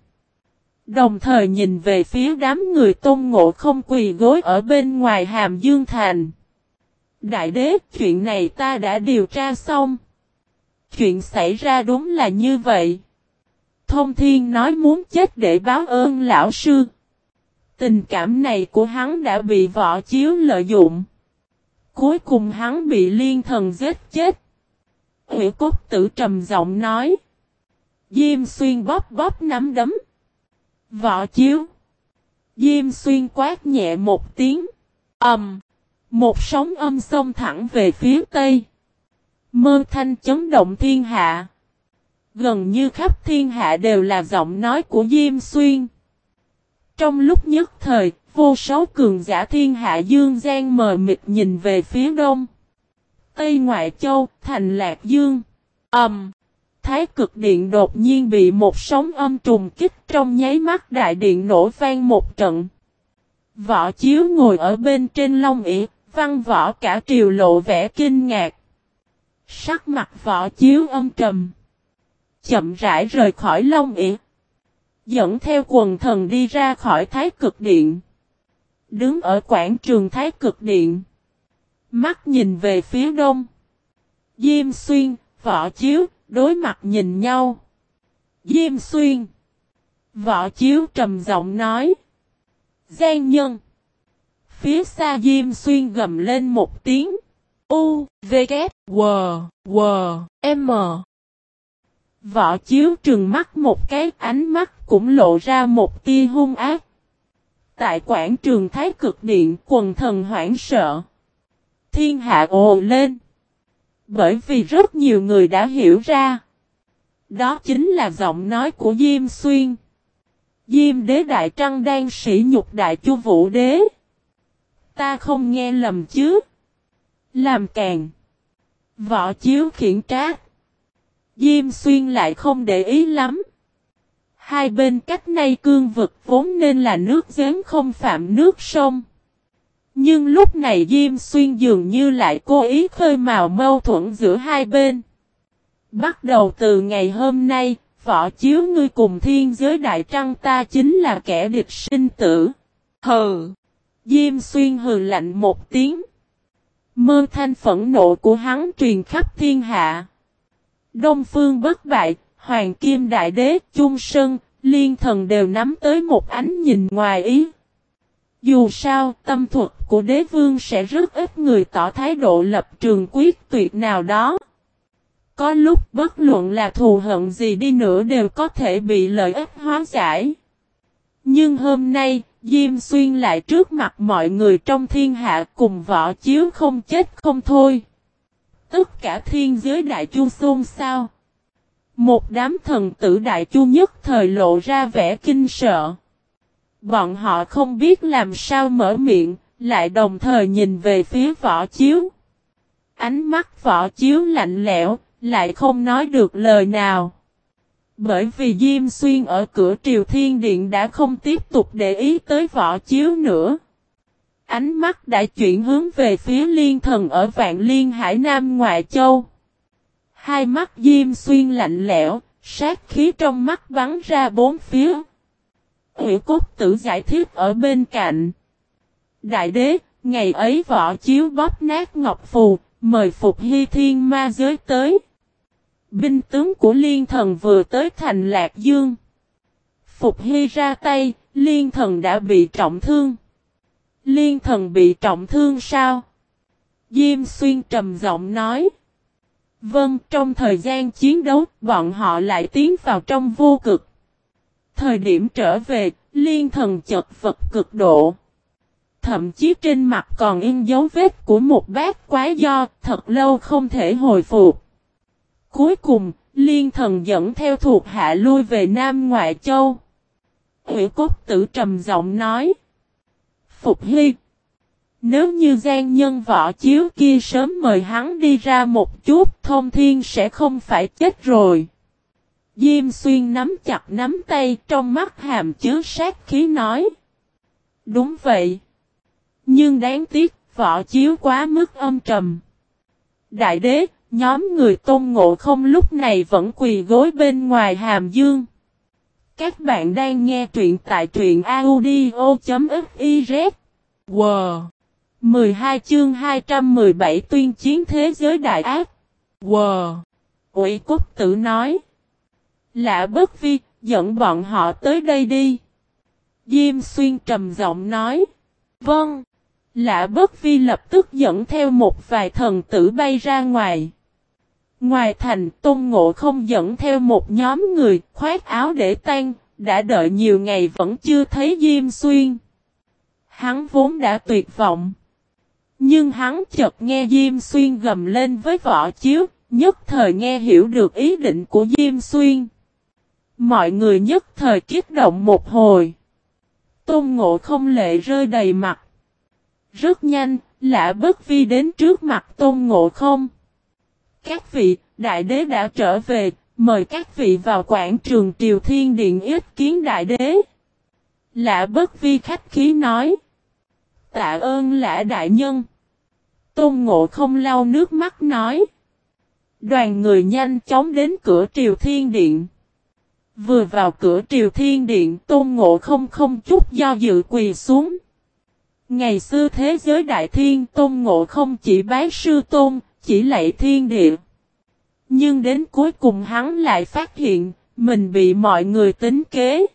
S1: Đồng thời nhìn về phía đám người tôn ngộ không quỳ gối ở bên ngoài hàm dương thành. Đại đế, chuyện này ta đã điều tra xong. Chuyện xảy ra đúng là như vậy. Thông thiên nói muốn chết để báo ơn lão sư. Tình cảm này của hắn đã bị võ chiếu lợi dụng. Cuối cùng hắn bị liên thần giết chết. Hủy cốt tử trầm giọng nói. Diêm xuyên bóp bóp nắm đấm. Võ chiếu. Diêm xuyên quát nhẹ một tiếng. Ẩm. một sóng âm xông thẳng về phía tây. Mơ thanh chấn động thiên hạ. Gần như khắp thiên hạ đều là giọng nói của Diêm Xuyên. Trong lúc nhất thời, vô số cường giả thiên hạ dương gian mờ mịt nhìn về phía đông. Tây Ngoại Châu, thành Lạc Dương. Ẩm. Um, Thái cực điện đột nhiên bị một sóng âm trùng kích trong nháy mắt đại điện nổ vang một trận. Võ chiếu ngồi ở bên trên long ỉ, văn võ cả triều lộ vẻ kinh ngạc. Sắc mặt võ chiếu âm trầm. Chậm rãi rời khỏi long ỉ. Dẫn theo quần thần đi ra khỏi thái cực điện. Đứng ở quảng trường thái cực điện. Mắt nhìn về phía đông. Diêm xuyên, võ chiếu, đối mặt nhìn nhau. Diêm xuyên. Võ chiếu trầm giọng nói. Giang nhân. Phía xa Diêm xuyên gầm lên một tiếng. U, V, K, W, W, M. Võ chiếu trừng mắt một cái, ánh mắt cũng lộ ra một tia hung ác. Tại quảng trường Thái Cực Điện, quần thần hoảng sợ. Thiên hạ ồ lên. Bởi vì rất nhiều người đã hiểu ra. Đó chính là giọng nói của Diêm Xuyên. Diêm đế đại trăng đang sỉ nhục đại chu vũ đế. Ta không nghe lầm chứ. Làm càng. Võ chiếu khiển trát. Diêm xuyên lại không để ý lắm. Hai bên cách nay cương vực vốn nên là nước giếng không phạm nước sông. Nhưng lúc này Diêm Xuyên dường như lại cố ý khơi mào mâu thuẫn giữa hai bên. Bắt đầu từ ngày hôm nay, võ chiếu ngươi cùng thiên giới đại trăng ta chính là kẻ địch sinh tử. Hừ! Diêm Xuyên hừ lạnh một tiếng. Mơ thanh phẫn nộ của hắn truyền khắp thiên hạ. Đông phương bất bại, Hoàng Kim Đại Đế, Trung Sơn, Liên Thần đều nắm tới một ánh nhìn ngoài ý. Dù sao, tâm thuật của đế vương sẽ rất ít người tỏ thái độ lập trường quyết tuyệt nào đó. Có lúc bất luận là thù hận gì đi nữa đều có thể bị lợi ích hóa giải. Nhưng hôm nay, Diêm Xuyên lại trước mặt mọi người trong thiên hạ cùng võ chiếu không chết không thôi. Tất cả thiên giới đại chu xôn sao. Một đám thần tử đại chu nhất thời lộ ra vẻ kinh sợ. Bọn họ không biết làm sao mở miệng, lại đồng thời nhìn về phía võ chiếu. Ánh mắt võ chiếu lạnh lẽo, lại không nói được lời nào. Bởi vì Diêm Xuyên ở cửa Triều Thiên Điện đã không tiếp tục để ý tới võ chiếu nữa. Ánh mắt đã chuyển hướng về phía liên thần ở vạn liên hải nam ngoại châu. Hai mắt Diêm Xuyên lạnh lẽo, sát khí trong mắt bắn ra bốn phía. Hữu cốt tử giải thích ở bên cạnh. Đại đế, ngày ấy võ chiếu bóp nát ngọc phù, mời Phục Hy Thiên Ma giới tới. Binh tướng của liên thần vừa tới thành Lạc Dương. Phục Hy ra tay, liên thần đã bị trọng thương. Liên thần bị trọng thương sao? Diêm xuyên trầm giọng nói. Vâng, trong thời gian chiến đấu, bọn họ lại tiến vào trong vô cực. Thời điểm trở về, liên thần chật vật cực độ. Thậm chí trên mặt còn in dấu vết của một bát quái do, thật lâu không thể hồi phục. Cuối cùng, liên thần dẫn theo thuộc hạ lui về Nam Ngoại Châu. Hữu cốt tử trầm giọng nói. Phục Hy. Nếu như gian nhân võ chiếu kia sớm mời hắn đi ra một chút, thông thiên sẽ không phải chết rồi. Diêm xuyên nắm chặt nắm tay trong mắt hàm chứa sát khí nói. Đúng vậy. Nhưng đáng tiếc, võ chiếu quá mức âm trầm. Đại đế, nhóm người tôn ngộ không lúc này vẫn quỳ gối bên ngoài hàm dương. Các bạn đang nghe truyện tại truyện audio.fiz. Wow! 12 chương 217 tuyên chiến thế giới đại ác. Wow! Ủy quốc tử nói. Lạ bất vi, dẫn bọn họ tới đây đi. Diêm xuyên trầm giọng nói. Vâng. Lạ bất vi lập tức dẫn theo một vài thần tử bay ra ngoài. Ngoài thành, Tôn Ngộ không dẫn theo một nhóm người, khoác áo để tan, đã đợi nhiều ngày vẫn chưa thấy Diêm Xuyên. Hắn vốn đã tuyệt vọng. Nhưng hắn chợt nghe Diêm Xuyên gầm lên với vỏ chiếu, nhất thời nghe hiểu được ý định của Diêm Xuyên. Mọi người nhất thời kích động một hồi. Tôn Ngộ không lệ rơi đầy mặt. Rất nhanh, lạ bất vi đến trước mặt Tôn Ngộ không. Các vị, đại đế đã trở về, mời các vị vào quảng trường Triều Thiên Điện ít kiến đại đế. Lạ bất vi khách khí nói. Tạ ơn lạ đại nhân. Tôn ngộ không lau nước mắt nói. Đoàn người nhanh chóng đến cửa Triều Thiên Điện. Vừa vào cửa Triều Thiên Điện Tôn Ngộ không không chút do dự quỳ xuống. Ngày xưa thế giới đại thiên Tôn Ngộ không chỉ bái sư Tôn, chỉ lạy thiên địa. Nhưng đến cuối cùng hắn lại phát hiện, mình bị mọi người tính kế.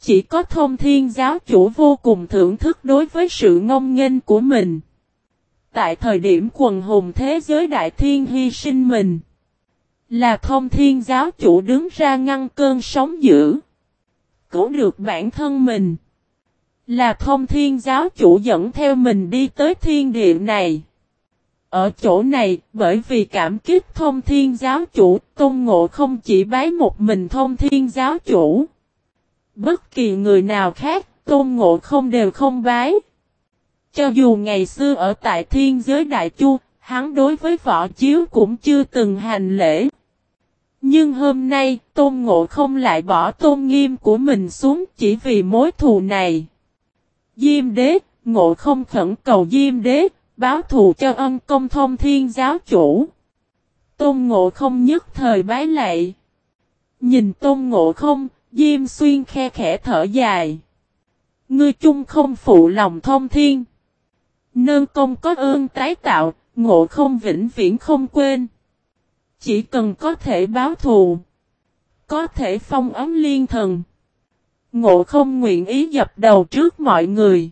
S1: Chỉ có thông thiên giáo chủ vô cùng thưởng thức đối với sự ngông nghênh của mình. Tại thời điểm quần hùng thế giới đại thiên hy sinh mình. Là thông thiên giáo chủ đứng ra ngăn cơn sóng dữ. Cứu được bản thân mình. Là thông thiên giáo chủ dẫn theo mình đi tới thiên địa này. Ở chỗ này, bởi vì cảm kích thông thiên giáo chủ, tôn ngộ không chỉ bái một mình thông thiên giáo chủ. Bất kỳ người nào khác, tôn ngộ không đều không bái. Cho dù ngày xưa ở tại thiên giới đại chu, hắn đối với võ chiếu cũng chưa từng hành lễ. Nhưng hôm nay, Tôn Ngộ không lại bỏ tôn nghiêm của mình xuống chỉ vì mối thù này. Diêm đế, Ngộ không khẩn cầu Diêm đế, báo thù cho ân công thông thiên giáo chủ. Tôn Ngộ không nhất thời bái lạy. Nhìn Tôn Ngộ không, Diêm xuyên khe khẽ thở dài. Ngươi chung không phụ lòng thông thiên. Nơn công có ơn tái tạo, ngộ không vĩnh viễn không quên. Chỉ cần có thể báo thù. Có thể phong ấm liên thần. Ngộ không nguyện ý dập đầu trước mọi người.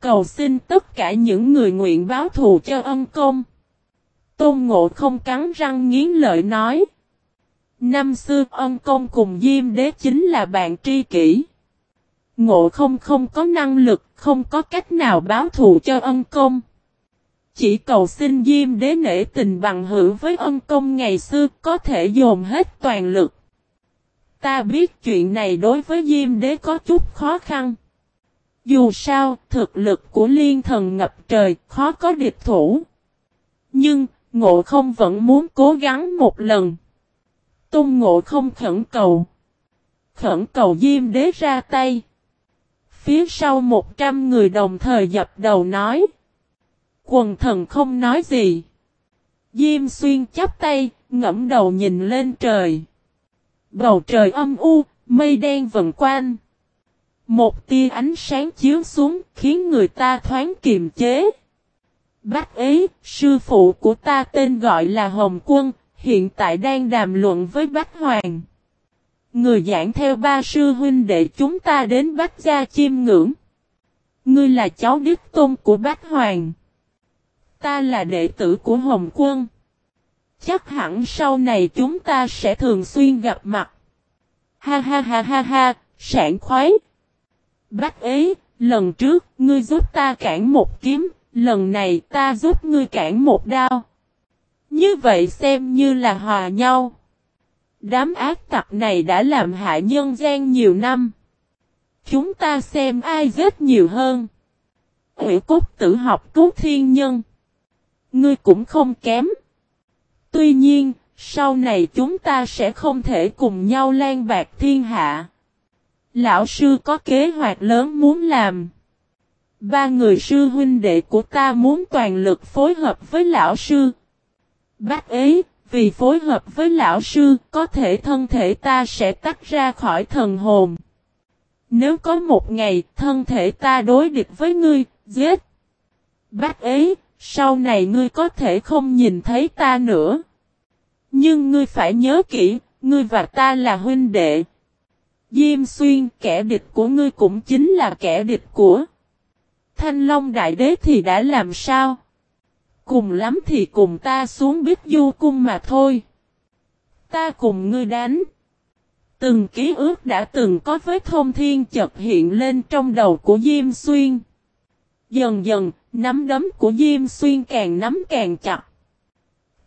S1: Cầu xin tất cả những người nguyện báo thù cho ân công. Tôn ngộ không cắn răng nghiến lợi nói. Năm xưa ân công cùng Diêm đế chính là bạn tri kỷ. Ngộ không không có năng lực, không có cách nào báo thù cho ân công. Chỉ cầu xin Diêm đế nể tình bằng hữu với ân công ngày xưa có thể dồn hết toàn lực. Ta biết chuyện này đối với Diêm đế có chút khó khăn. Dù sao, thực lực của liên thần ngập trời, khó có địch thủ. Nhưng, ngộ không vẫn muốn cố gắng một lần. Tung ngộ không khẩn cầu. Khẩn cầu Diêm đế ra tay. Phía sau một trăm người đồng thời dập đầu nói. Quần thần không nói gì. Diêm xuyên chắp tay, ngẫm đầu nhìn lên trời. Bầu trời âm u, mây đen vần quanh. Một tia ánh sáng chiếu xuống, khiến người ta thoáng kiềm chế. Bác ấy, sư phụ của ta tên gọi là Hồng Quân, hiện tại đang đàm luận với bác Hoàng. Người giảng theo ba sư huynh đệ chúng ta đến Bách Gia chiêm ngưỡng. Ngươi là cháu đích tôn của Bách Hoàng. Ta là đệ tử của Hồng Quân. Chắc hẳn sau này chúng ta sẽ thường xuyên gặp mặt. Ha ha ha ha ha, sảng khoái. Bách ấy, lần trước ngươi giúp ta cản một kiếm, lần này ta giúp ngươi cản một đao. Như vậy xem như là hòa nhau. Đám ác tặc này đã làm hại nhân gian nhiều năm. Chúng ta xem ai giết nhiều hơn. Ủy cốt tử học cứu thiên nhân. Ngươi cũng không kém. Tuy nhiên, sau này chúng ta sẽ không thể cùng nhau lan bạc thiên hạ. Lão sư có kế hoạch lớn muốn làm. Ba người sư huynh đệ của ta muốn toàn lực phối hợp với lão sư. Bác ấy, vì phối hợp với lão sư, có thể thân thể ta sẽ tách ra khỏi thần hồn. Nếu có một ngày, thân thể ta đối địch với ngươi, giết. Bác ấy, sau này ngươi có thể không nhìn thấy ta nữa. Nhưng ngươi phải nhớ kỹ, ngươi và ta là huynh đệ. Diêm xuyên, kẻ địch của ngươi cũng chính là kẻ địch của. Thanh Long Đại Đế thì đã làm sao? Cùng lắm thì cùng ta xuống biết du cung mà thôi. Ta cùng ngươi đánh. Từng ký ức đã từng có với thông thiên chợt hiện lên trong đầu của Diêm Xuyên. Dần dần, nắm đấm của Diêm Xuyên càng nắm càng chặt.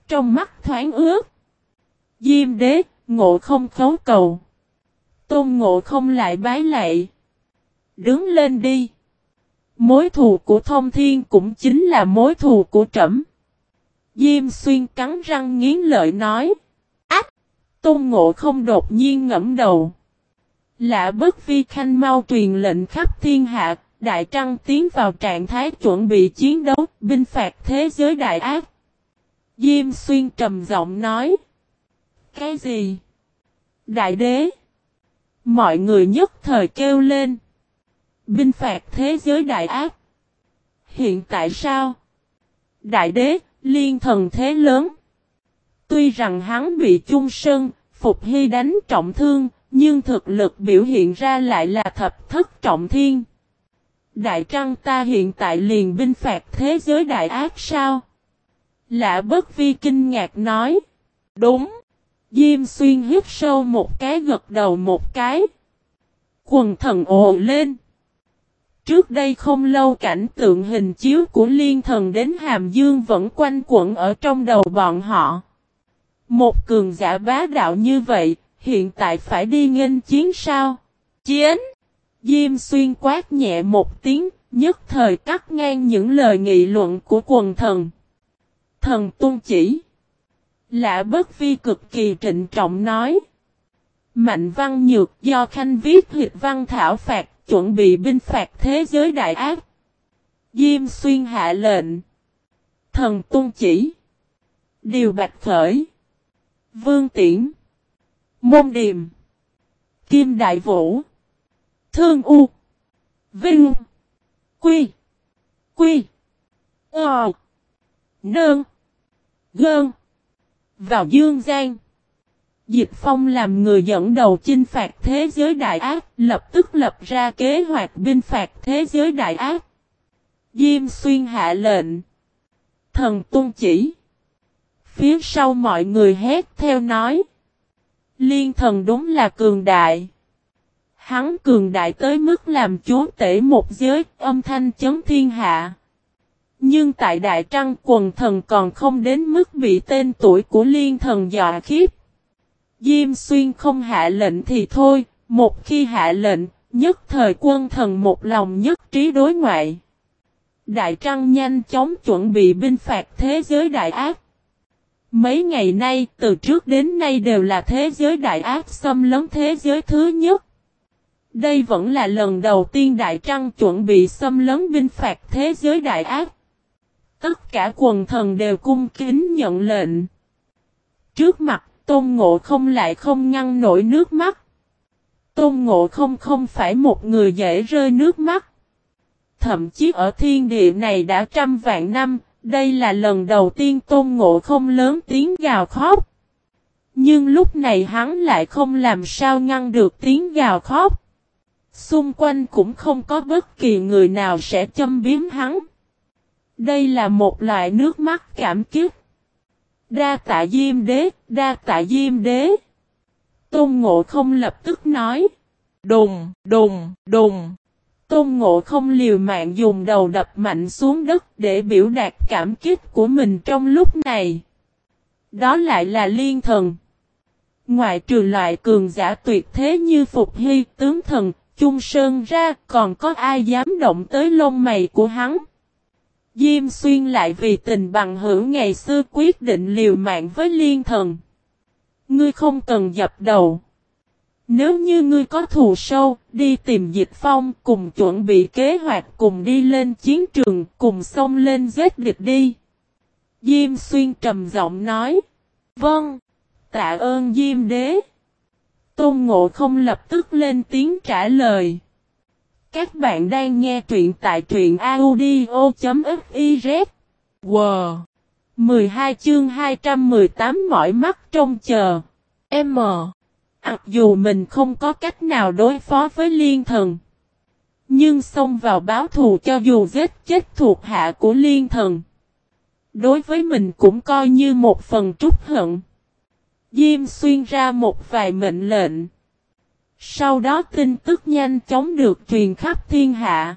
S1: Trong mắt thoáng ướt. Diêm đế, ngộ không khấu cầu. Tôn ngộ không lại bái lạy. Đứng lên đi. Mối thù của thông thiên cũng chính là mối thù của trẫm. Diêm xuyên cắn răng nghiến lợi nói. Ách! Tôn ngộ không đột nhiên ngẫm đầu. Lạ bất vi khanh mau truyền lệnh khắp thiên hạ, đại trăng tiến vào trạng thái chuẩn bị chiến đấu, binh phạt thế giới đại ác. Diêm xuyên trầm giọng nói. Cái gì? Đại đế! Mọi người nhất thời kêu lên. Binh phạt thế giới đại ác. Hiện tại sao? Đại đế, liên thần thế lớn. Tuy rằng hắn bị chung sơn, Phục Hy đánh trọng thương, nhưng thực lực biểu hiện ra lại là thập thất trọng thiên. Đại trăng ta hiện tại liền binh phạt thế giới đại ác sao? Lạ bất vi kinh ngạc nói. Đúng. Diêm xuyên hít sâu một cái gật đầu một cái. Quần thần ồ lên. Trước đây không lâu cảnh tượng hình chiếu của liên thần đến Hàm Dương vẫn quanh quẩn ở trong đầu bọn họ. Một cường giả bá đạo như vậy, hiện tại phải đi nghênh chiến sao? Chiến! Diêm xuyên quát nhẹ một tiếng, nhất thời cắt ngang những lời nghị luận của quần thần. Thần tung chỉ. Lạ bất vi cực kỳ trịnh trọng nói. Mạnh văn nhược do khanh viết hịch văn thảo phạt, chuẩn bị binh phạt thế giới đại ác. Diêm xuyên hạ lệnh. Thần tung chỉ. Điều bạch khởi. Vương tiễn. Môn điềm. Kim đại vũ. Thương u. Vinh. Quy. Quy. Ờ. Nơn. Gơn. Vào Dương Giang. Diệp Phong làm người dẫn đầu chinh phạt thế giới đại ác, lập tức lập ra kế hoạch binh phạt thế giới đại ác. Diêm xuyên hạ lệnh. Thần tung chỉ. Phía sau mọi người hét theo nói. Liên thần đúng là cường đại. Hắn cường đại tới mức làm chúa tể một giới âm thanh chấn thiên hạ. Nhưng tại Đại Trăng quần thần còn không đến mức bị tên tuổi của liên thần dọa khiếp. Diêm xuyên không hạ lệnh thì thôi, một khi hạ lệnh, nhất thời quân thần một lòng nhất trí đối ngoại. Đại Trăng nhanh chóng chuẩn bị binh phạt thế giới đại ác. Mấy ngày nay, từ trước đến nay đều là thế giới đại ác xâm lấn thế giới thứ nhất. Đây vẫn là lần đầu tiên Đại Trăng chuẩn bị xâm lấn binh phạt thế giới đại ác. Tất cả quần thần đều cung kính nhận lệnh. Trước mặt, Tôn Ngộ không lại không ngăn nổi nước mắt. Tôn Ngộ không không phải một người dễ rơi nước mắt. Thậm chí ở thiên địa này đã trăm vạn năm, đây là lần đầu tiên Tôn Ngộ không lớn tiếng gào khóc. Nhưng lúc này hắn lại không làm sao ngăn được tiếng gào khóc. Xung quanh cũng không có bất kỳ người nào sẽ châm biếm hắn. Đây là một loại nước mắt cảm kích. Đa tạ diêm đế, đa tạ diêm đế. Tôn ngộ không lập tức nói. Đùng, đùng, đùng. Tôn ngộ không liều mạng dùng đầu đập mạnh xuống đất để biểu đạt cảm kích của mình trong lúc này. Đó lại là liên thần. Ngoài trừ loại cường giả tuyệt thế như Phục Hy, tướng thần, Trung Sơn ra, còn có ai dám động tới lông mày của hắn. Diêm xuyên lại vì tình bằng hữu ngày xưa quyết định liều mạng với liên thần. Ngươi không cần dập đầu. Nếu như ngươi có thù sâu, đi tìm dịch phong cùng chuẩn bị kế hoạch cùng đi lên chiến trường cùng xông lên giết địch đi. Diêm xuyên trầm giọng nói. Vâng, tạ ơn Diêm đế. Tôn ngộ không lập tức lên tiếng trả lời. Các bạn đang nghe truyện tại truyện audio.fiz. Wow! 12 chương 218 mỏi mắt trông chờ. M. Mặc dù mình không có cách nào đối phó với liên thần. Nhưng xông vào báo thù cho dù giết chết thuộc hạ của liên thần. Đối với mình cũng coi như một phần trúc hận. Diêm xuyên ra một vài mệnh lệnh. Sau đó tin tức nhanh chóng được truyền khắp thiên hạ.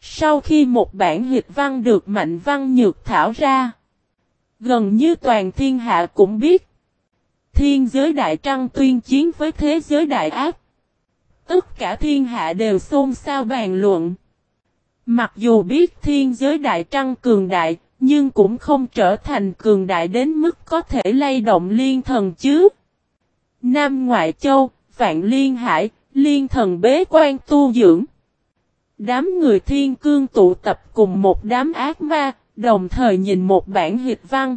S1: Sau khi một bản hịch văn được mạnh văn nhược thảo ra. Gần như toàn thiên hạ cũng biết. Thiên giới đại trăng tuyên chiến với thế giới đại ác. Tất cả thiên hạ đều xôn xao bàn luận. Mặc dù biết thiên giới đại trăng cường đại, nhưng cũng không trở thành cường đại đến mức có thể lay động liên thần chứ. Nam Ngoại Châu, Vạn Liên Hải, Liên thần bế quan tu dưỡng. Đám người thiên cương tụ tập cùng một đám ác ma, đồng thời nhìn một bản hịch văn.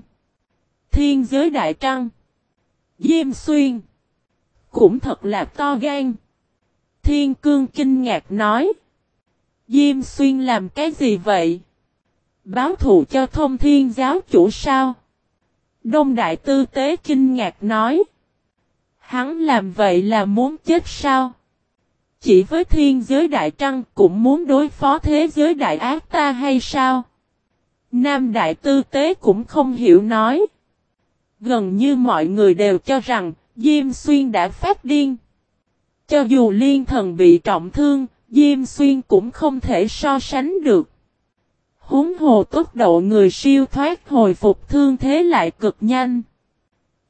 S1: Thiên giới đại trăng. Diêm xuyên. Cũng thật là to gan. Thiên cương kinh ngạc nói. Diêm xuyên làm cái gì vậy? Báo thù cho thông thiên giáo chủ sao? Đông đại tư tế kinh ngạc nói. Hắn làm vậy là muốn chết sao? Chỉ với thiên giới đại trăng cũng muốn đối phó thế giới đại ác ta hay sao? Nam đại tư tế cũng không hiểu nói. Gần như mọi người đều cho rằng Diêm Xuyên đã phát điên. Cho dù liên thần bị trọng thương, Diêm Xuyên cũng không thể so sánh được. Húng hồ tốc độ người siêu thoát hồi phục thương thế lại cực nhanh.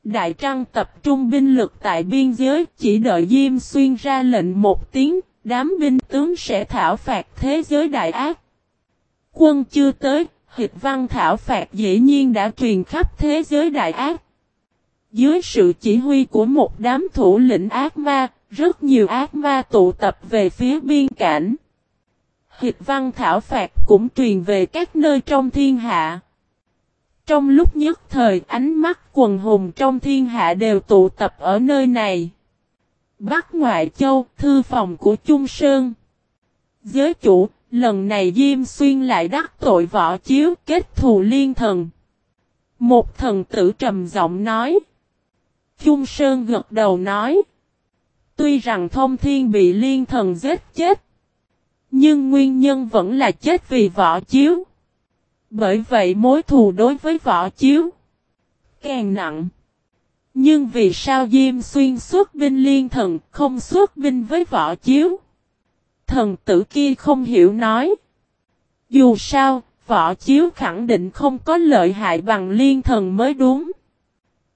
S1: Đại Trăng tập trung binh lực tại biên giới chỉ đợi Diêm Xuyên ra lệnh một tiếng, đám binh tướng sẽ thảo phạt thế giới đại ác. Quân chưa tới, hịch văn thảo phạt dĩ nhiên đã truyền khắp thế giới đại ác. dưới sự chỉ huy của một đám thủ lĩnh ác ma, rất nhiều ác ma tụ tập về phía biên cảnh. Hịch văn thảo phạt cũng truyền về các nơi trong thiên hạ. Trong lúc nhất thời ánh mắt quần hùng trong thiên hạ đều tụ tập ở nơi này. Bắc Ngoại Châu, thư phòng của Trung Sơn. Giới chủ, lần này Diêm Xuyên lại đắc tội võ chiếu kết thù liên thần. Một thần tử trầm giọng nói. Trung Sơn gật đầu nói. Tuy rằng thông thiên bị liên thần giết chết. Nhưng nguyên nhân vẫn là chết vì võ chiếu. Bởi vậy mối thù đối với võ chiếu. Càng nặng. Nhưng vì sao Diêm Xuyên xuất binh liên thần không xuất binh với võ chiếu? Thần tử kia không hiểu nói. Dù sao, võ chiếu khẳng định không có lợi hại bằng liên thần mới đúng.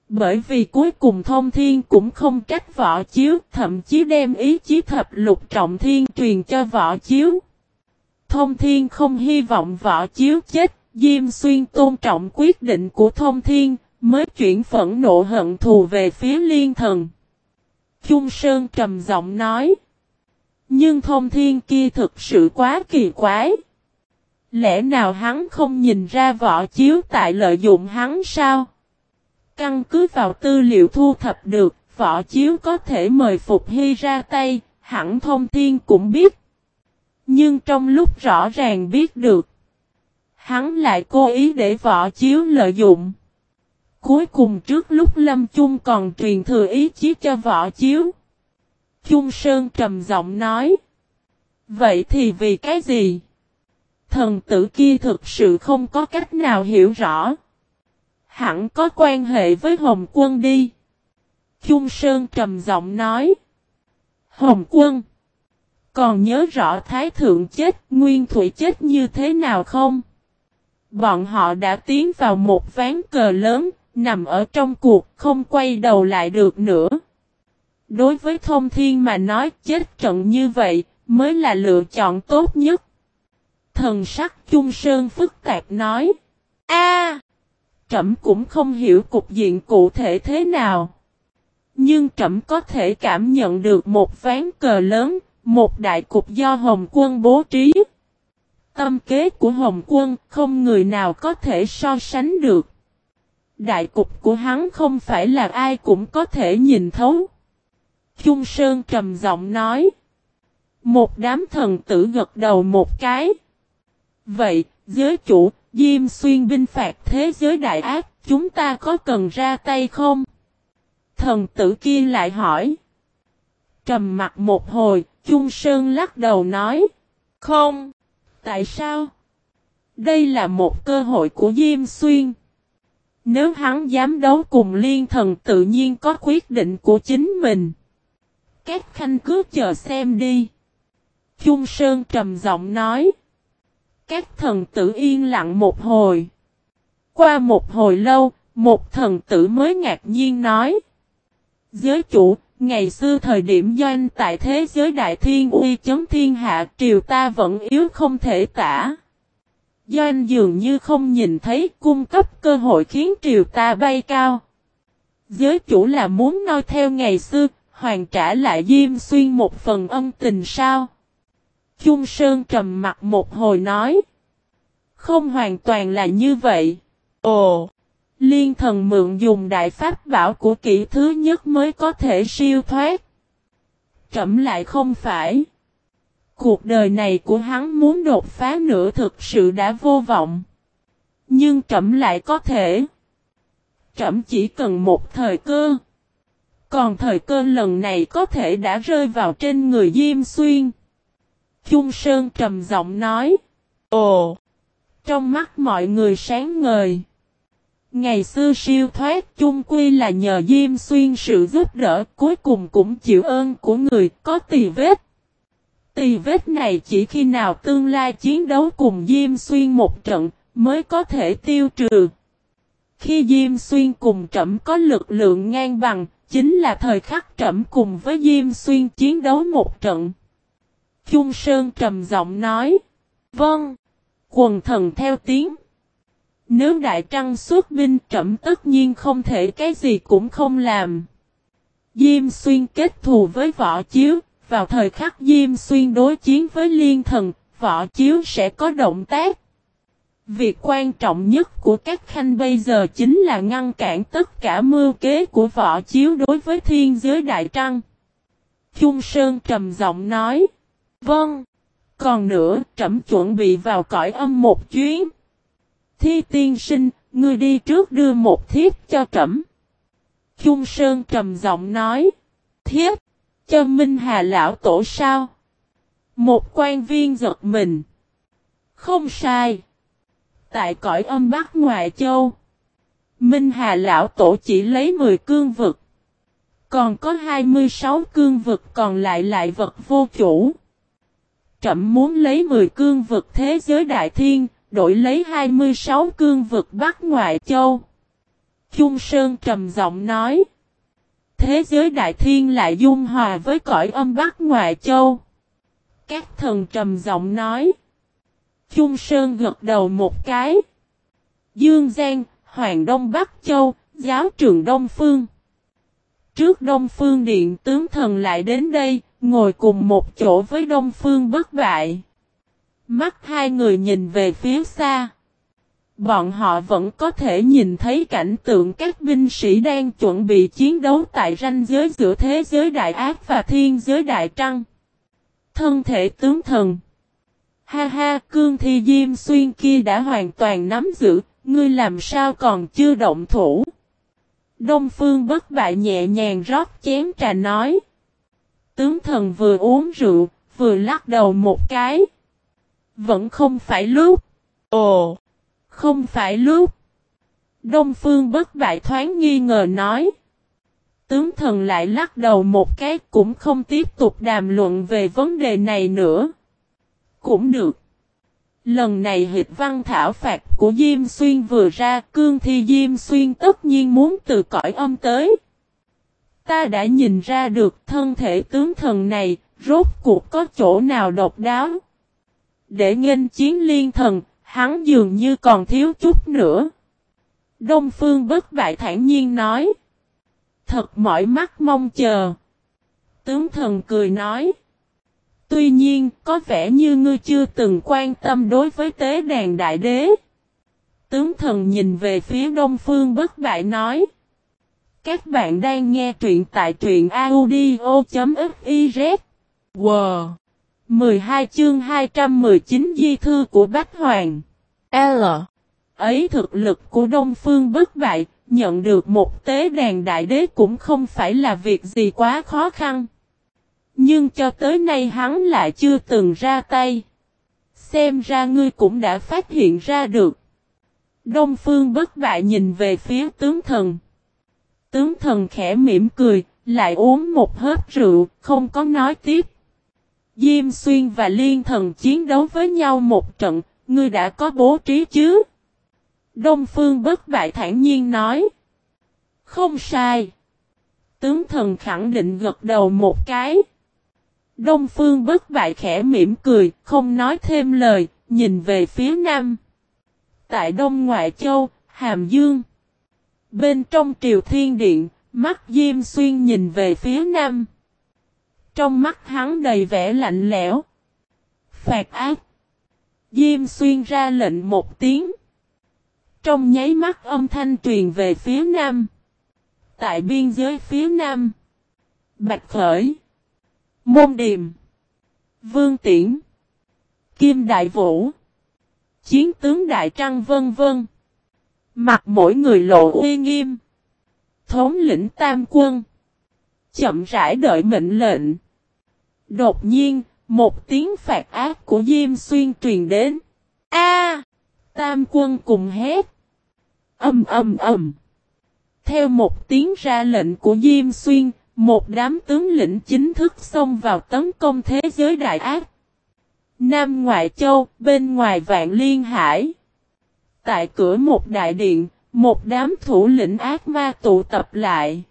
S1: Bởi vì cuối cùng thông thiên cũng không trách võ chiếu, thậm chí đem ý chí thập lục trọng thiên truyền cho võ chiếu. Thông thiên không hy vọng võ chiếu chết, Diêm Xuyên tôn trọng quyết định của thông thiên, mới chuyển phẫn nộ hận thù về phía liên thần. Trung Sơn trầm giọng nói. Nhưng thông thiên kia thực sự quá kỳ quái. Lẽ nào hắn không nhìn ra võ chiếu tại lợi dụng hắn sao? Căn cứ vào tư liệu thu thập được, võ chiếu có thể mời Phục Hy ra tay, hẳn thông thiên cũng biết. Nhưng trong lúc rõ ràng biết được, hắn lại cố ý để võ chiếu lợi dụng. Cuối cùng trước lúc Lâm Chung còn truyền thừa ý chí cho võ chiếu. Chung Sơn trầm giọng nói. Vậy thì vì cái gì? Thần tử kia thực sự không có cách nào hiểu rõ. Hẳn có quan hệ với Hồng Quân đi. Chung Sơn trầm giọng nói. Hồng Quân. Còn nhớ rõ Thái Thượng chết, Nguyên Thủy chết như thế nào không? Bọn họ đã tiến vào một ván cờ lớn, nằm ở trong cuộc, không quay đầu lại được nữa. Đối với thông thiên mà nói chết trận như vậy, mới là lựa chọn tốt nhất. Thần sắc Trung Sơn phức tạp nói. A, Trẩm cũng không hiểu cục diện cụ thể thế nào. Nhưng Trẩm có thể cảm nhận được một ván cờ lớn, một đại cục do Hồng quân bố trí. Tâm kế của Hồng quân không người nào có thể so sánh được. Đại cục của hắn không phải là ai cũng có thể nhìn thấu. Trung Sơn trầm giọng nói. Một đám thần tử gật đầu một cái. Vậy, giới chủ, Diêm xuyên binh phạt thế giới đại ác, chúng ta có cần ra tay không? Thần tử kia lại hỏi. Trầm mặt một hồi, Trung Sơn lắc đầu nói. Không. Tại sao? Đây là một cơ hội của Diêm Xuyên. Nếu hắn dám đấu cùng liên thần tự nhiên có quyết định của chính mình. Các khanh cứ chờ xem đi. Trung Sơn trầm giọng nói. Các thần tử yên lặng một hồi. Qua một hồi lâu, một thần tử mới ngạc nhiên nói. Giới chủ, ngày xưa thời điểm doanh tại thế giới đại thiên uy chấn thiên hạ triều ta vẫn yếu không thể tả. Doanh dường như không nhìn thấy cung cấp cơ hội khiến triều ta bay cao. Giới chủ là muốn noi theo ngày xưa, hoàn trả lại Diêm Xuyên một phần ân tình sao? Trung Sơn trầm mặt một hồi nói. Không hoàn toàn là như vậy. Ồ! Liên thần mượn dùng đại pháp bảo của kỹ thứ nhất mới có thể siêu thoát. Trẩm lại không phải. Cuộc đời này của hắn muốn đột phá nữa thực sự đã vô vọng. Nhưng trẩm lại có thể. Trẩm chỉ cần một thời cơ. Còn thời cơ lần này có thể đã rơi vào trên người Diêm Xuyên. Trung Sơn trầm giọng nói. Ồ! Trong mắt mọi người sáng ngời. Ngày xưa siêu thoát chung quy là nhờ Diêm Xuyên sự giúp đỡ cuối cùng cũng chịu ơn của người có tỳ vết. Tỳ vết này chỉ khi nào tương lai chiến đấu cùng Diêm Xuyên một trận mới có thể tiêu trừ. Khi Diêm Xuyên cùng trẩm có lực lượng ngang bằng, chính là thời khắc trẩm cùng với Diêm Xuyên chiến đấu một trận. Trung Sơn trầm giọng nói. Vâng. Quần thần theo tiếng. Nếu Đại Trăng xuất binh trẫm tất nhiên không thể cái gì cũng không làm. Diêm Xuyên kết thù với Võ Chiếu, vào thời khắc Diêm Xuyên đối chiến với Liên Thần, Võ Chiếu sẽ có động tác. Việc quan trọng nhất của các khanh bây giờ chính là ngăn cản tất cả mưu kế của Võ Chiếu đối với thiên giới Đại Trăng. Trung Sơn trầm giọng nói. Vâng. Còn nữa, trẫm chuẩn bị vào cõi âm một chuyến. Thi tiên sinh, ngươi đi trước đưa một thiếp cho trẫm. Trung Sơn trầm giọng nói. Thiếp, cho Minh Hà lão tổ sao? Một quan viên giật mình. Không sai. Tại cõi âm Bắc Ngoại Châu. Minh Hà lão tổ chỉ lấy 10 cương vực. Còn có 26 cương vực còn lại lại vật vô chủ. Trậm muốn lấy 10 cương vực thế giới đại thiên, đổi lấy 26 cương vực Bắc Ngoại Châu. Trung Sơn trầm giọng nói. Thế giới đại thiên lại dung hòa với cõi âm Bắc Ngoại Châu. Các thần trầm giọng nói. Trung Sơn gật đầu một cái. Dương Giang, Hoàng Đông Bắc Châu, giáo trường Đông Phương. Trước Đông Phương Điện tướng thần lại đến đây, ngồi cùng một chỗ với Đông Phương bất bại. Mắt hai người nhìn về phía xa. Bọn họ vẫn có thể nhìn thấy cảnh tượng các binh sĩ đang chuẩn bị chiến đấu tại ranh giới giữa thế giới đại ác và thiên giới đại trăng. Thân thể tướng thần. Ha ha, cương thi diêm xuyên kia đã hoàn toàn nắm giữ, ngươi làm sao còn chưa động thủ. Đông phương bất bại nhẹ nhàng rót chén trà nói. Tướng thần vừa uống rượu, vừa lắc đầu một cái. Vẫn không phải lúc. Ồ, không phải lúc. Đông phương bất bại thoáng nghi ngờ nói. Tướng thần lại lắc đầu một cái cũng không tiếp tục đàm luận về vấn đề này nữa. Cũng được. Lần này hịch văn thảo phạt của Diêm Xuyên vừa ra, cương thi Diêm Xuyên tất nhiên muốn từ cõi âm tới. Ta đã nhìn ra được thân thể tướng thần này, rốt cuộc có chỗ nào độc đáo. Để nghênh chiến liên thần, hắn dường như còn thiếu chút nữa. Đông Phương bất bại thản nhiên nói. Thật mỏi mắt mong chờ. Tướng thần cười nói. Tuy nhiên, có vẻ như ngươi chưa từng quan tâm đối với tế đàn đại đế. Tướng thần nhìn về phía đông phương bất bại nói. Các bạn đang nghe truyện tại truyện audio.fif. Wow! 12 chương 219 di thư của Bách Hoàng. L. Ấy thực lực của Đông Phương bất bại, nhận được một tế đàn đại đế cũng không phải là việc gì quá khó khăn. Nhưng cho tới nay hắn lại chưa từng ra tay. Xem ra ngươi cũng đã phát hiện ra được. Đông Phương bất bại nhìn về phía tướng thần. Tướng thần khẽ mỉm cười, lại uống một hớp rượu, không có nói tiếp. Diêm Xuyên và Liên thần chiến đấu với nhau một trận, ngươi đã có bố trí chứ? Đông Phương bất bại thản nhiên nói. Không sai. Tướng thần khẳng định gật đầu một cái. Đông Phương bất bại khẽ mỉm cười, không nói thêm lời, nhìn về phía nam. Tại Đông Ngoại Châu, Hàm Dương. Bên trong triều thiên điện, mắt Diêm Xuyên nhìn về phía nam. Trong mắt hắn đầy vẻ lạnh lẽo. Phạt ác. Diêm Xuyên ra lệnh một tiếng. Trong nháy mắt âm thanh truyền về phía nam. Tại biên giới phía nam. Bạch Khởi. Môn Điềm. Vương Tiễn. Kim Đại Vũ. Chiến tướng Đại Trăng vân vân. Mặt mỗi người lộ uy nghiêm. Thống lĩnh tam quân. Chậm rãi đợi mệnh lệnh. Đột nhiên, một tiếng phạt ác của Diêm Xuyên truyền đến. A! tam quân cùng hét. Âm âm âm. Theo một tiếng ra lệnh của Diêm Xuyên, một đám tướng lĩnh chính thức xông vào tấn công thế giới đại ác. Nam Ngoại Châu, bên ngoài Vạn Liên Hải. Tại cửa một đại điện, một đám thủ lĩnh ác ma tụ tập lại.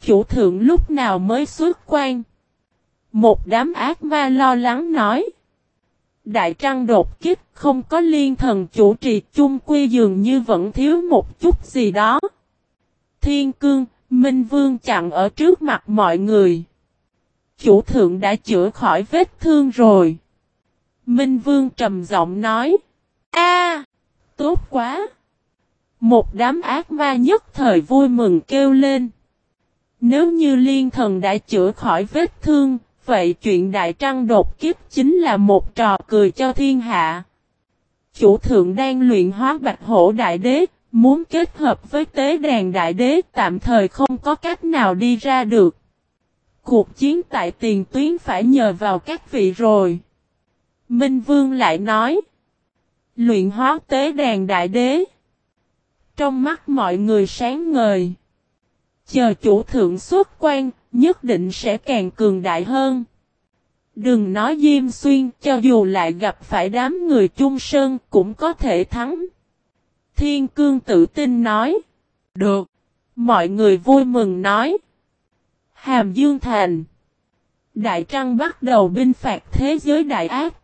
S1: Chủ thượng lúc nào mới xuất quan? Một đám ác ma lo lắng nói. Đại trăng đột kích không có liên thần chủ trì chung quy dường như vẫn thiếu một chút gì đó. Thiên cương, Minh Vương chặn ở trước mặt mọi người. Chủ thượng đã chữa khỏi vết thương rồi. Minh Vương trầm giọng nói. a tốt quá. Một đám ác ma nhất thời vui mừng kêu lên. Nếu như liên thần đã chữa khỏi vết thương, vậy chuyện đại trăng đột kiếp chính là một trò cười cho thiên hạ. Chủ thượng đang luyện hóa bạch hổ đại đế, muốn kết hợp với tế đàn đại đế tạm thời không có cách nào đi ra được. Cuộc chiến tại tiền tuyến phải nhờ vào các vị rồi. Minh Vương lại nói. Luyện hóa tế đàn đại đế. Trong mắt mọi người sáng ngời. Chờ chủ thượng xuất quan, nhất định sẽ càng cường đại hơn. Đừng nói Diêm Xuyên, cho dù lại gặp phải đám người chung sơn cũng có thể thắng. Thiên Cương tự tin nói. Được. Mọi người vui mừng nói. Hàm Dương Thành. Đại Trăng bắt đầu binh phạt thế giới đại ác.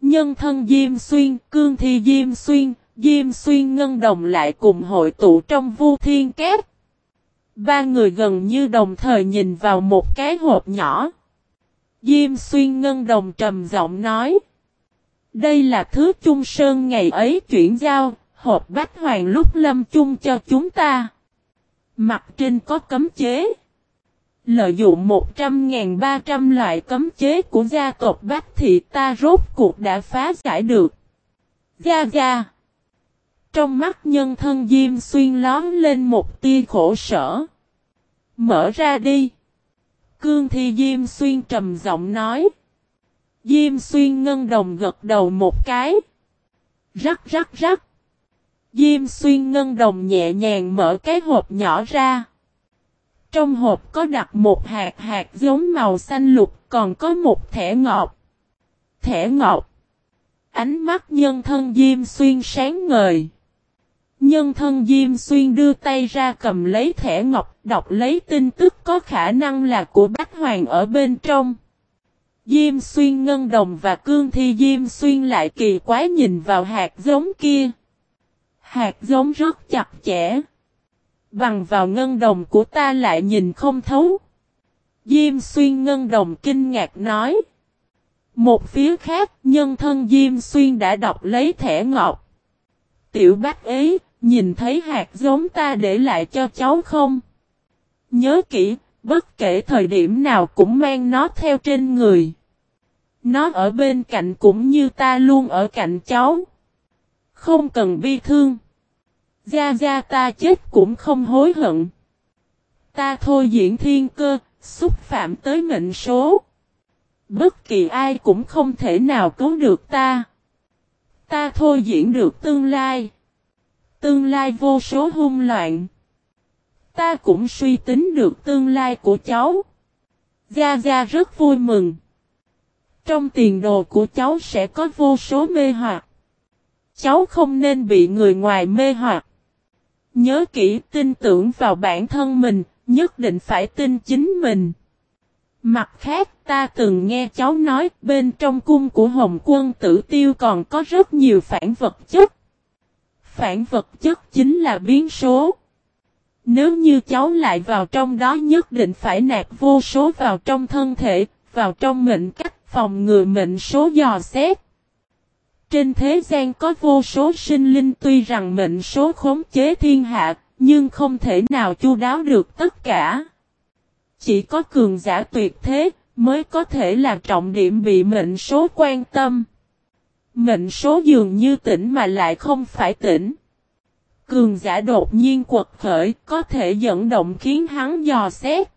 S1: Nhân thân Diêm Xuyên, Cương Thi Diêm Xuyên, Diêm Xuyên Ngân Đồng lại cùng hội tụ trong vu thiên kép. Ba người gần như đồng thời nhìn vào một cái hộp nhỏ. Diêm Xuyên Ngân Đồng trầm giọng nói. Đây là thứ chung sơn ngày ấy chuyển giao, hộp bách hoàng lúc lâm chung cho chúng ta. Mặt trên có cấm chế. Lợi dụng 100.300 loại cấm chế của gia tộc Bách Thị ta rốt cuộc đã phá giải được. Gia Gia trong mắt nhân thân Diêm Xuyên lón lên một tia khổ sở. Mở ra đi. Cương Thi Diêm Xuyên trầm giọng nói. Diêm Xuyên ngân đồng gật đầu một cái. Rắc rắc rắc. Diêm Xuyên ngân đồng nhẹ nhàng mở cái hộp nhỏ ra. Trong hộp có đặt một hạt hạt giống màu xanh lục, còn có một thẻ ngọc. Thẻ ngọc. Ánh mắt nhân thân Diêm Xuyên sáng ngời. Nhân thân Diêm Xuyên đưa tay ra cầm lấy thẻ ngọc đọc lấy tin tức có khả năng là của Bách Hoàng ở bên trong. Diêm Xuyên Ngân Đồng và Cương Thi Diêm Xuyên lại kỳ quái nhìn vào hạt giống kia. Hạt giống rất chặt chẽ. Bằng vào ngân đồng của ta lại nhìn không thấu. Diêm xuyên ngân đồng kinh ngạc nói. Một phía khác, nhân thân Diêm xuyên đã đọc lấy thẻ ngọc. Tiểu bác ấy, nhìn thấy hạt giống ta để lại cho cháu không? Nhớ kỹ, bất kể thời điểm nào cũng mang nó theo trên người. Nó ở bên cạnh cũng như ta luôn ở cạnh cháu. Không cần bi thương. Gia Gia ta chết cũng không hối hận. Ta thôi diễn thiên cơ, xúc phạm tới mệnh số. Bất kỳ ai cũng không thể nào cứu được ta. Ta thôi diễn được tương lai. Tương lai vô số hung loạn. Ta cũng suy tính được tương lai của cháu. Gia Gia rất vui mừng. Trong tiền đồ của cháu sẽ có vô số mê hoặc. Cháu không nên bị người ngoài mê hoặc. Nhớ kỹ tin tưởng vào bản thân mình, nhất định phải tin chính mình. Mặt khác ta từng nghe cháu nói bên trong cung của Hồng quân tử tiêu còn có rất nhiều phản vật chất. Phản vật chất chính là biến số. Nếu như cháu lại vào trong đó nhất định phải nạp vô số vào trong thân thể, vào trong mệnh cách phòng ngừa mệnh số dò xét. Trên thế gian có vô số sinh linh tuy rằng mệnh số khống chế thiên hạ, nhưng không thể nào chu đáo được tất cả. Chỉ có cường giả tuyệt thế mới có thể là trọng điểm bị mệnh số quan tâm. Mệnh số dường như tỉnh mà lại không phải tỉnh. Cường giả đột nhiên quật khởi có thể dẫn động khiến hắn dò xét.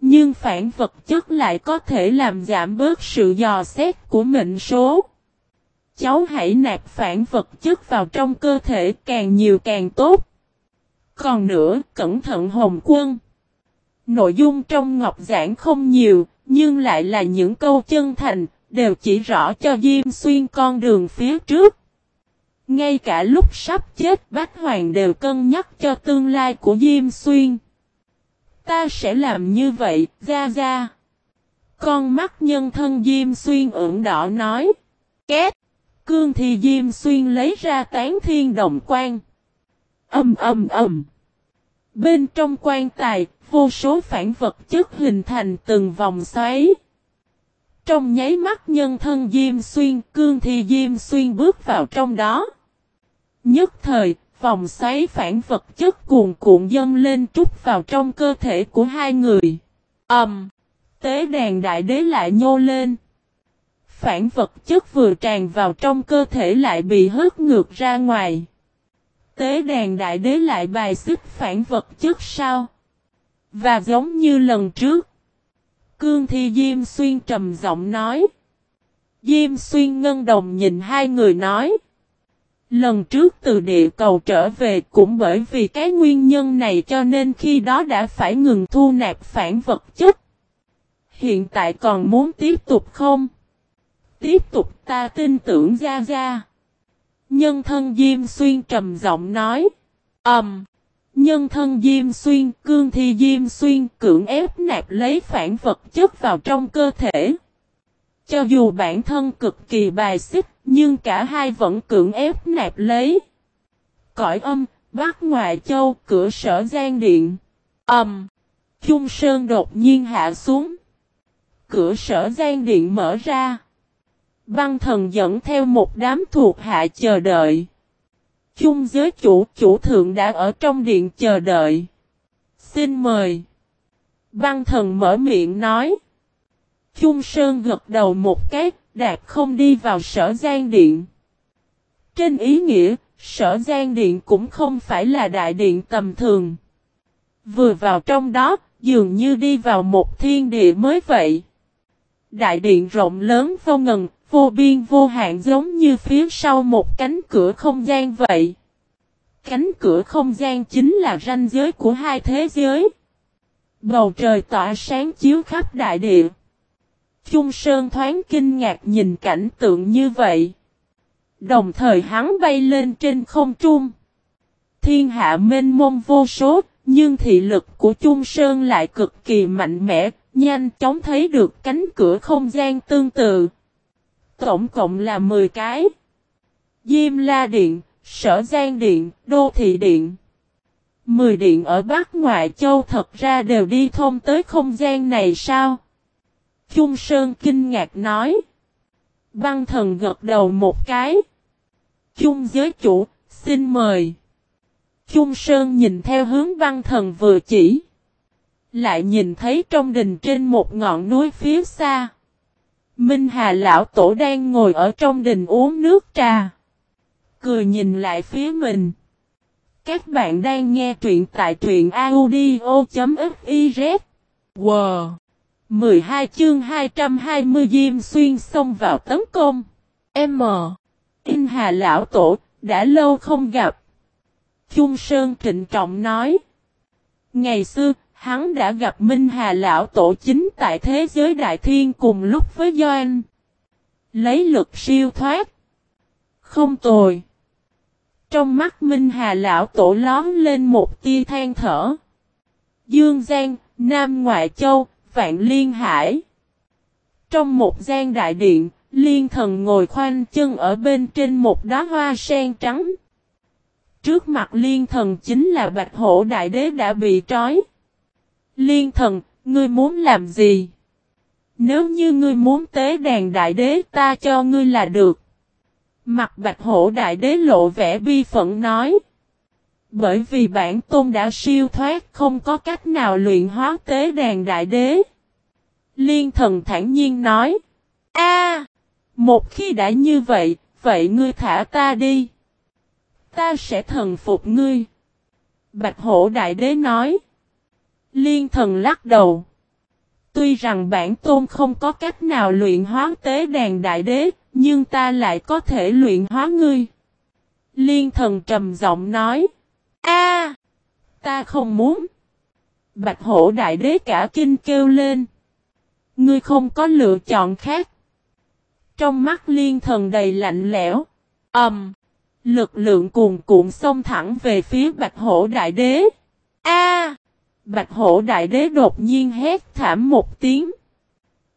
S1: Nhưng phản vật chất lại có thể làm giảm bớt sự dò xét của mệnh số cháu hãy nạp phản vật chất vào trong cơ thể càng nhiều càng tốt. Còn nữa, cẩn thận hồng quân. Nội dung trong ngọc giảng không nhiều, nhưng lại là những câu chân thành, đều chỉ rõ cho Diêm Xuyên con đường phía trước. Ngay cả lúc sắp chết Bách Hoàng đều cân nhắc cho tương lai của Diêm Xuyên. Ta sẽ làm như vậy, ra ra. Con mắt nhân thân Diêm Xuyên ửng đỏ nói. Két! Cương thì Diêm Xuyên lấy ra tán thiên đồng quan. Âm âm âm. Bên trong quan tài, vô số phản vật chất hình thành từng vòng xoáy. Trong nháy mắt nhân thân Diêm Xuyên, Cương thì Diêm Xuyên bước vào trong đó. Nhất thời, vòng xoáy phản vật chất cuồn cuộn dâng lên trút vào trong cơ thể của hai người. âm Um, tế đàn đại đế lại nhô lên. Phản vật chất vừa tràn vào trong cơ thể lại bị hất ngược ra ngoài. Tế đàn đại đế lại bài xích phản vật chất sao? Và giống như lần trước. Cương Thi Diêm Xuyên trầm giọng nói. Diêm Xuyên ngân đồng nhìn hai người nói. Lần trước từ địa cầu trở về cũng bởi vì cái nguyên nhân này cho nên khi đó đã phải ngừng thu nạp phản vật chất. Hiện tại còn muốn tiếp tục không? Tiếp tục ta tin tưởng ra ra. Nhân thân Diêm Xuyên trầm giọng nói. Ẩm. Um, nhân thân Diêm Xuyên, cương thi Diêm Xuyên cưỡng ép nạp lấy phản vật chất vào trong cơ thể. Cho dù bản thân cực kỳ bài xích, nhưng cả hai vẫn cưỡng ép nạp lấy. Cõi âm, Bắc Ngoại Châu, cửa sở gian điện. Ẩm. Um, Trung Sơn đột nhiên hạ xuống. Cửa sở gian điện mở ra. Băng thần dẫn theo một đám thuộc hạ chờ đợi. Chung giới chủ, chủ thượng đã ở trong điện chờ đợi. Xin mời. Băng thần mở miệng nói. Chung Sơn gật đầu một cái, đạt không đi vào sở gian điện. Trên ý nghĩa, sở gian điện cũng không phải là đại điện tầm thường. Vừa vào trong đó, dường như đi vào một thiên địa mới vậy. Đại điện rộng lớn vô ngần, vô biên vô hạn giống như phía sau một cánh cửa không gian vậy. Cánh cửa không gian chính là ranh giới của hai thế giới. Bầu trời tỏa sáng chiếu khắp đại địa. Trung Sơn thoáng kinh ngạc nhìn cảnh tượng như vậy. Đồng thời hắn bay lên trên không trung. Thiên hạ mênh mông vô số, nhưng thị lực của Trung Sơn lại cực kỳ mạnh mẽ, nhanh chóng thấy được cánh cửa không gian tương tự. Tổng cộng là 10 cái. Diêm La Điện, Sở Giang Điện, Đô Thị Điện. 10 điện ở Bắc Ngoại Châu thật ra đều đi thông tới không gian này sao? Trung Sơn kinh ngạc nói. Băng thần gật đầu một cái. Trung giới chủ, xin mời. Trung Sơn nhìn theo hướng băng thần vừa chỉ. Lại nhìn thấy trong đình trên một ngọn núi phía xa. Minh Hà Lão Tổ đang ngồi ở trong đình uống nước trà. Cười nhìn lại phía mình. Các bạn đang nghe truyện tại truyện audio.fiz. Wow! 12 chương 220 Diêm Xuyên xông vào tấn công. M. In Hà Lão Tổ, đã lâu không gặp. Trung Sơn trịnh trọng nói. Ngày xưa, hắn đã gặp Minh Hà Lão Tổ chính tại thế giới Đại Thiên cùng lúc với Doan. Lấy lực siêu thoát. Không tồi. Trong mắt Minh Hà Lão Tổ lón lên một tia than thở. Dương Giang, Nam Ngoại Châu, Vạn Liên Hải. Trong một gian đại điện, Liên thần ngồi khoanh chân ở bên trên một đóa hoa sen trắng. Trước mặt liên thần chính là bạch hổ đại đế đã bị trói. Liên thần, ngươi muốn làm gì? Nếu như ngươi muốn tế đàn đại đế ta cho ngươi là được. Mặt bạch hổ đại đế lộ vẻ bi phận nói. Bởi vì bản tôn đã siêu thoát không có cách nào luyện hóa tế đàn đại đế. Liên thần thản nhiên nói. a một khi đã như vậy, vậy ngươi thả ta đi. Ta sẽ thần phục ngươi. Bạch hổ đại đế nói. Liên thần lắc đầu. Tuy rằng bản tôn không có cách nào luyện hóa tế đàn đại đế, nhưng ta lại có thể luyện hóa ngươi. Liên thần trầm giọng nói. A, Ta không muốn. Bạch hổ đại đế cả kinh kêu lên. Ngươi không có lựa chọn khác. Trong mắt liên thần đầy lạnh lẽo. Ẩm. Um, lực lượng cuồn cuộn xông thẳng về phía bạch hổ đại đế. A! Bạch hổ đại đế đột nhiên hét thảm một tiếng.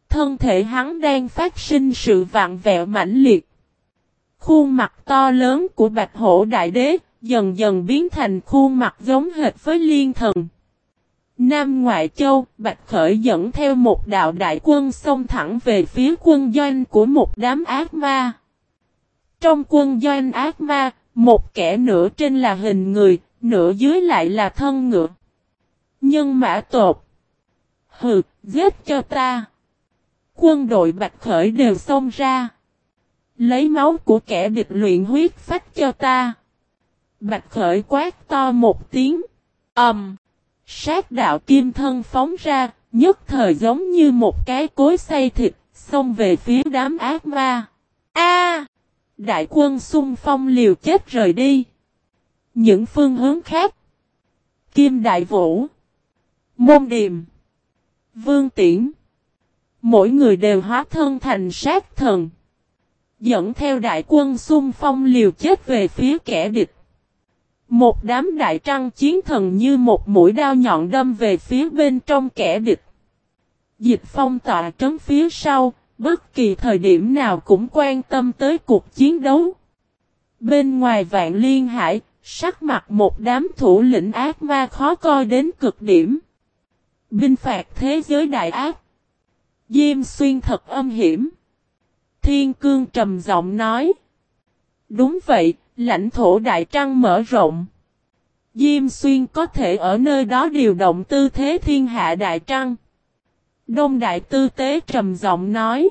S1: Thân thể hắn đang phát sinh sự vạn vẹo mãnh liệt. Khuôn mặt to lớn của Bạch Hổ Đại Đế dần dần biến thành khuôn mặt giống hệt với liên thần. Nam Ngoại Châu, Bạch Khởi dẫn theo một đạo đại quân xông thẳng về phía quân doanh của một đám ác ma. Trong quân doanh ác ma, một kẻ nửa trên là hình người, nửa dưới lại là thân ngựa. Nhân mã tột. Hừ, giết cho ta. Quân đội Bạch Khởi đều xông ra. Lấy máu của kẻ địch luyện huyết phách cho ta. Bạch Khởi quát to một tiếng. ầm. Um, sát đạo kim thân phóng ra, nhất thời giống như một cái cối xay thịt, xông về phía đám ác ma. A! đại quân xung phong liều chết rời đi. Những phương hướng khác. Kim Đại Vũ. Môn Điềm. Vương Tiễn. Mỗi người đều hóa thân thành sát thần. Dẫn theo đại quân xung phong liều chết về phía kẻ địch. Một đám đại trăng chiến thần như một mũi đao nhọn đâm về phía bên trong kẻ địch. Dịch phong tọa trấn phía sau, bất kỳ thời điểm nào cũng quan tâm tới cuộc chiến đấu. Bên ngoài vạn liên hải, sắc mặt một đám thủ lĩnh ác ma khó coi đến cực điểm. Binh phạt thế giới đại ác. Diêm xuyên thật âm hiểm. Thiên cương trầm giọng nói. Đúng vậy, lãnh thổ đại trăng mở rộng. Diêm xuyên có thể ở nơi đó điều động tư thế thiên hạ đại trăng. Đông đại tư tế trầm giọng nói.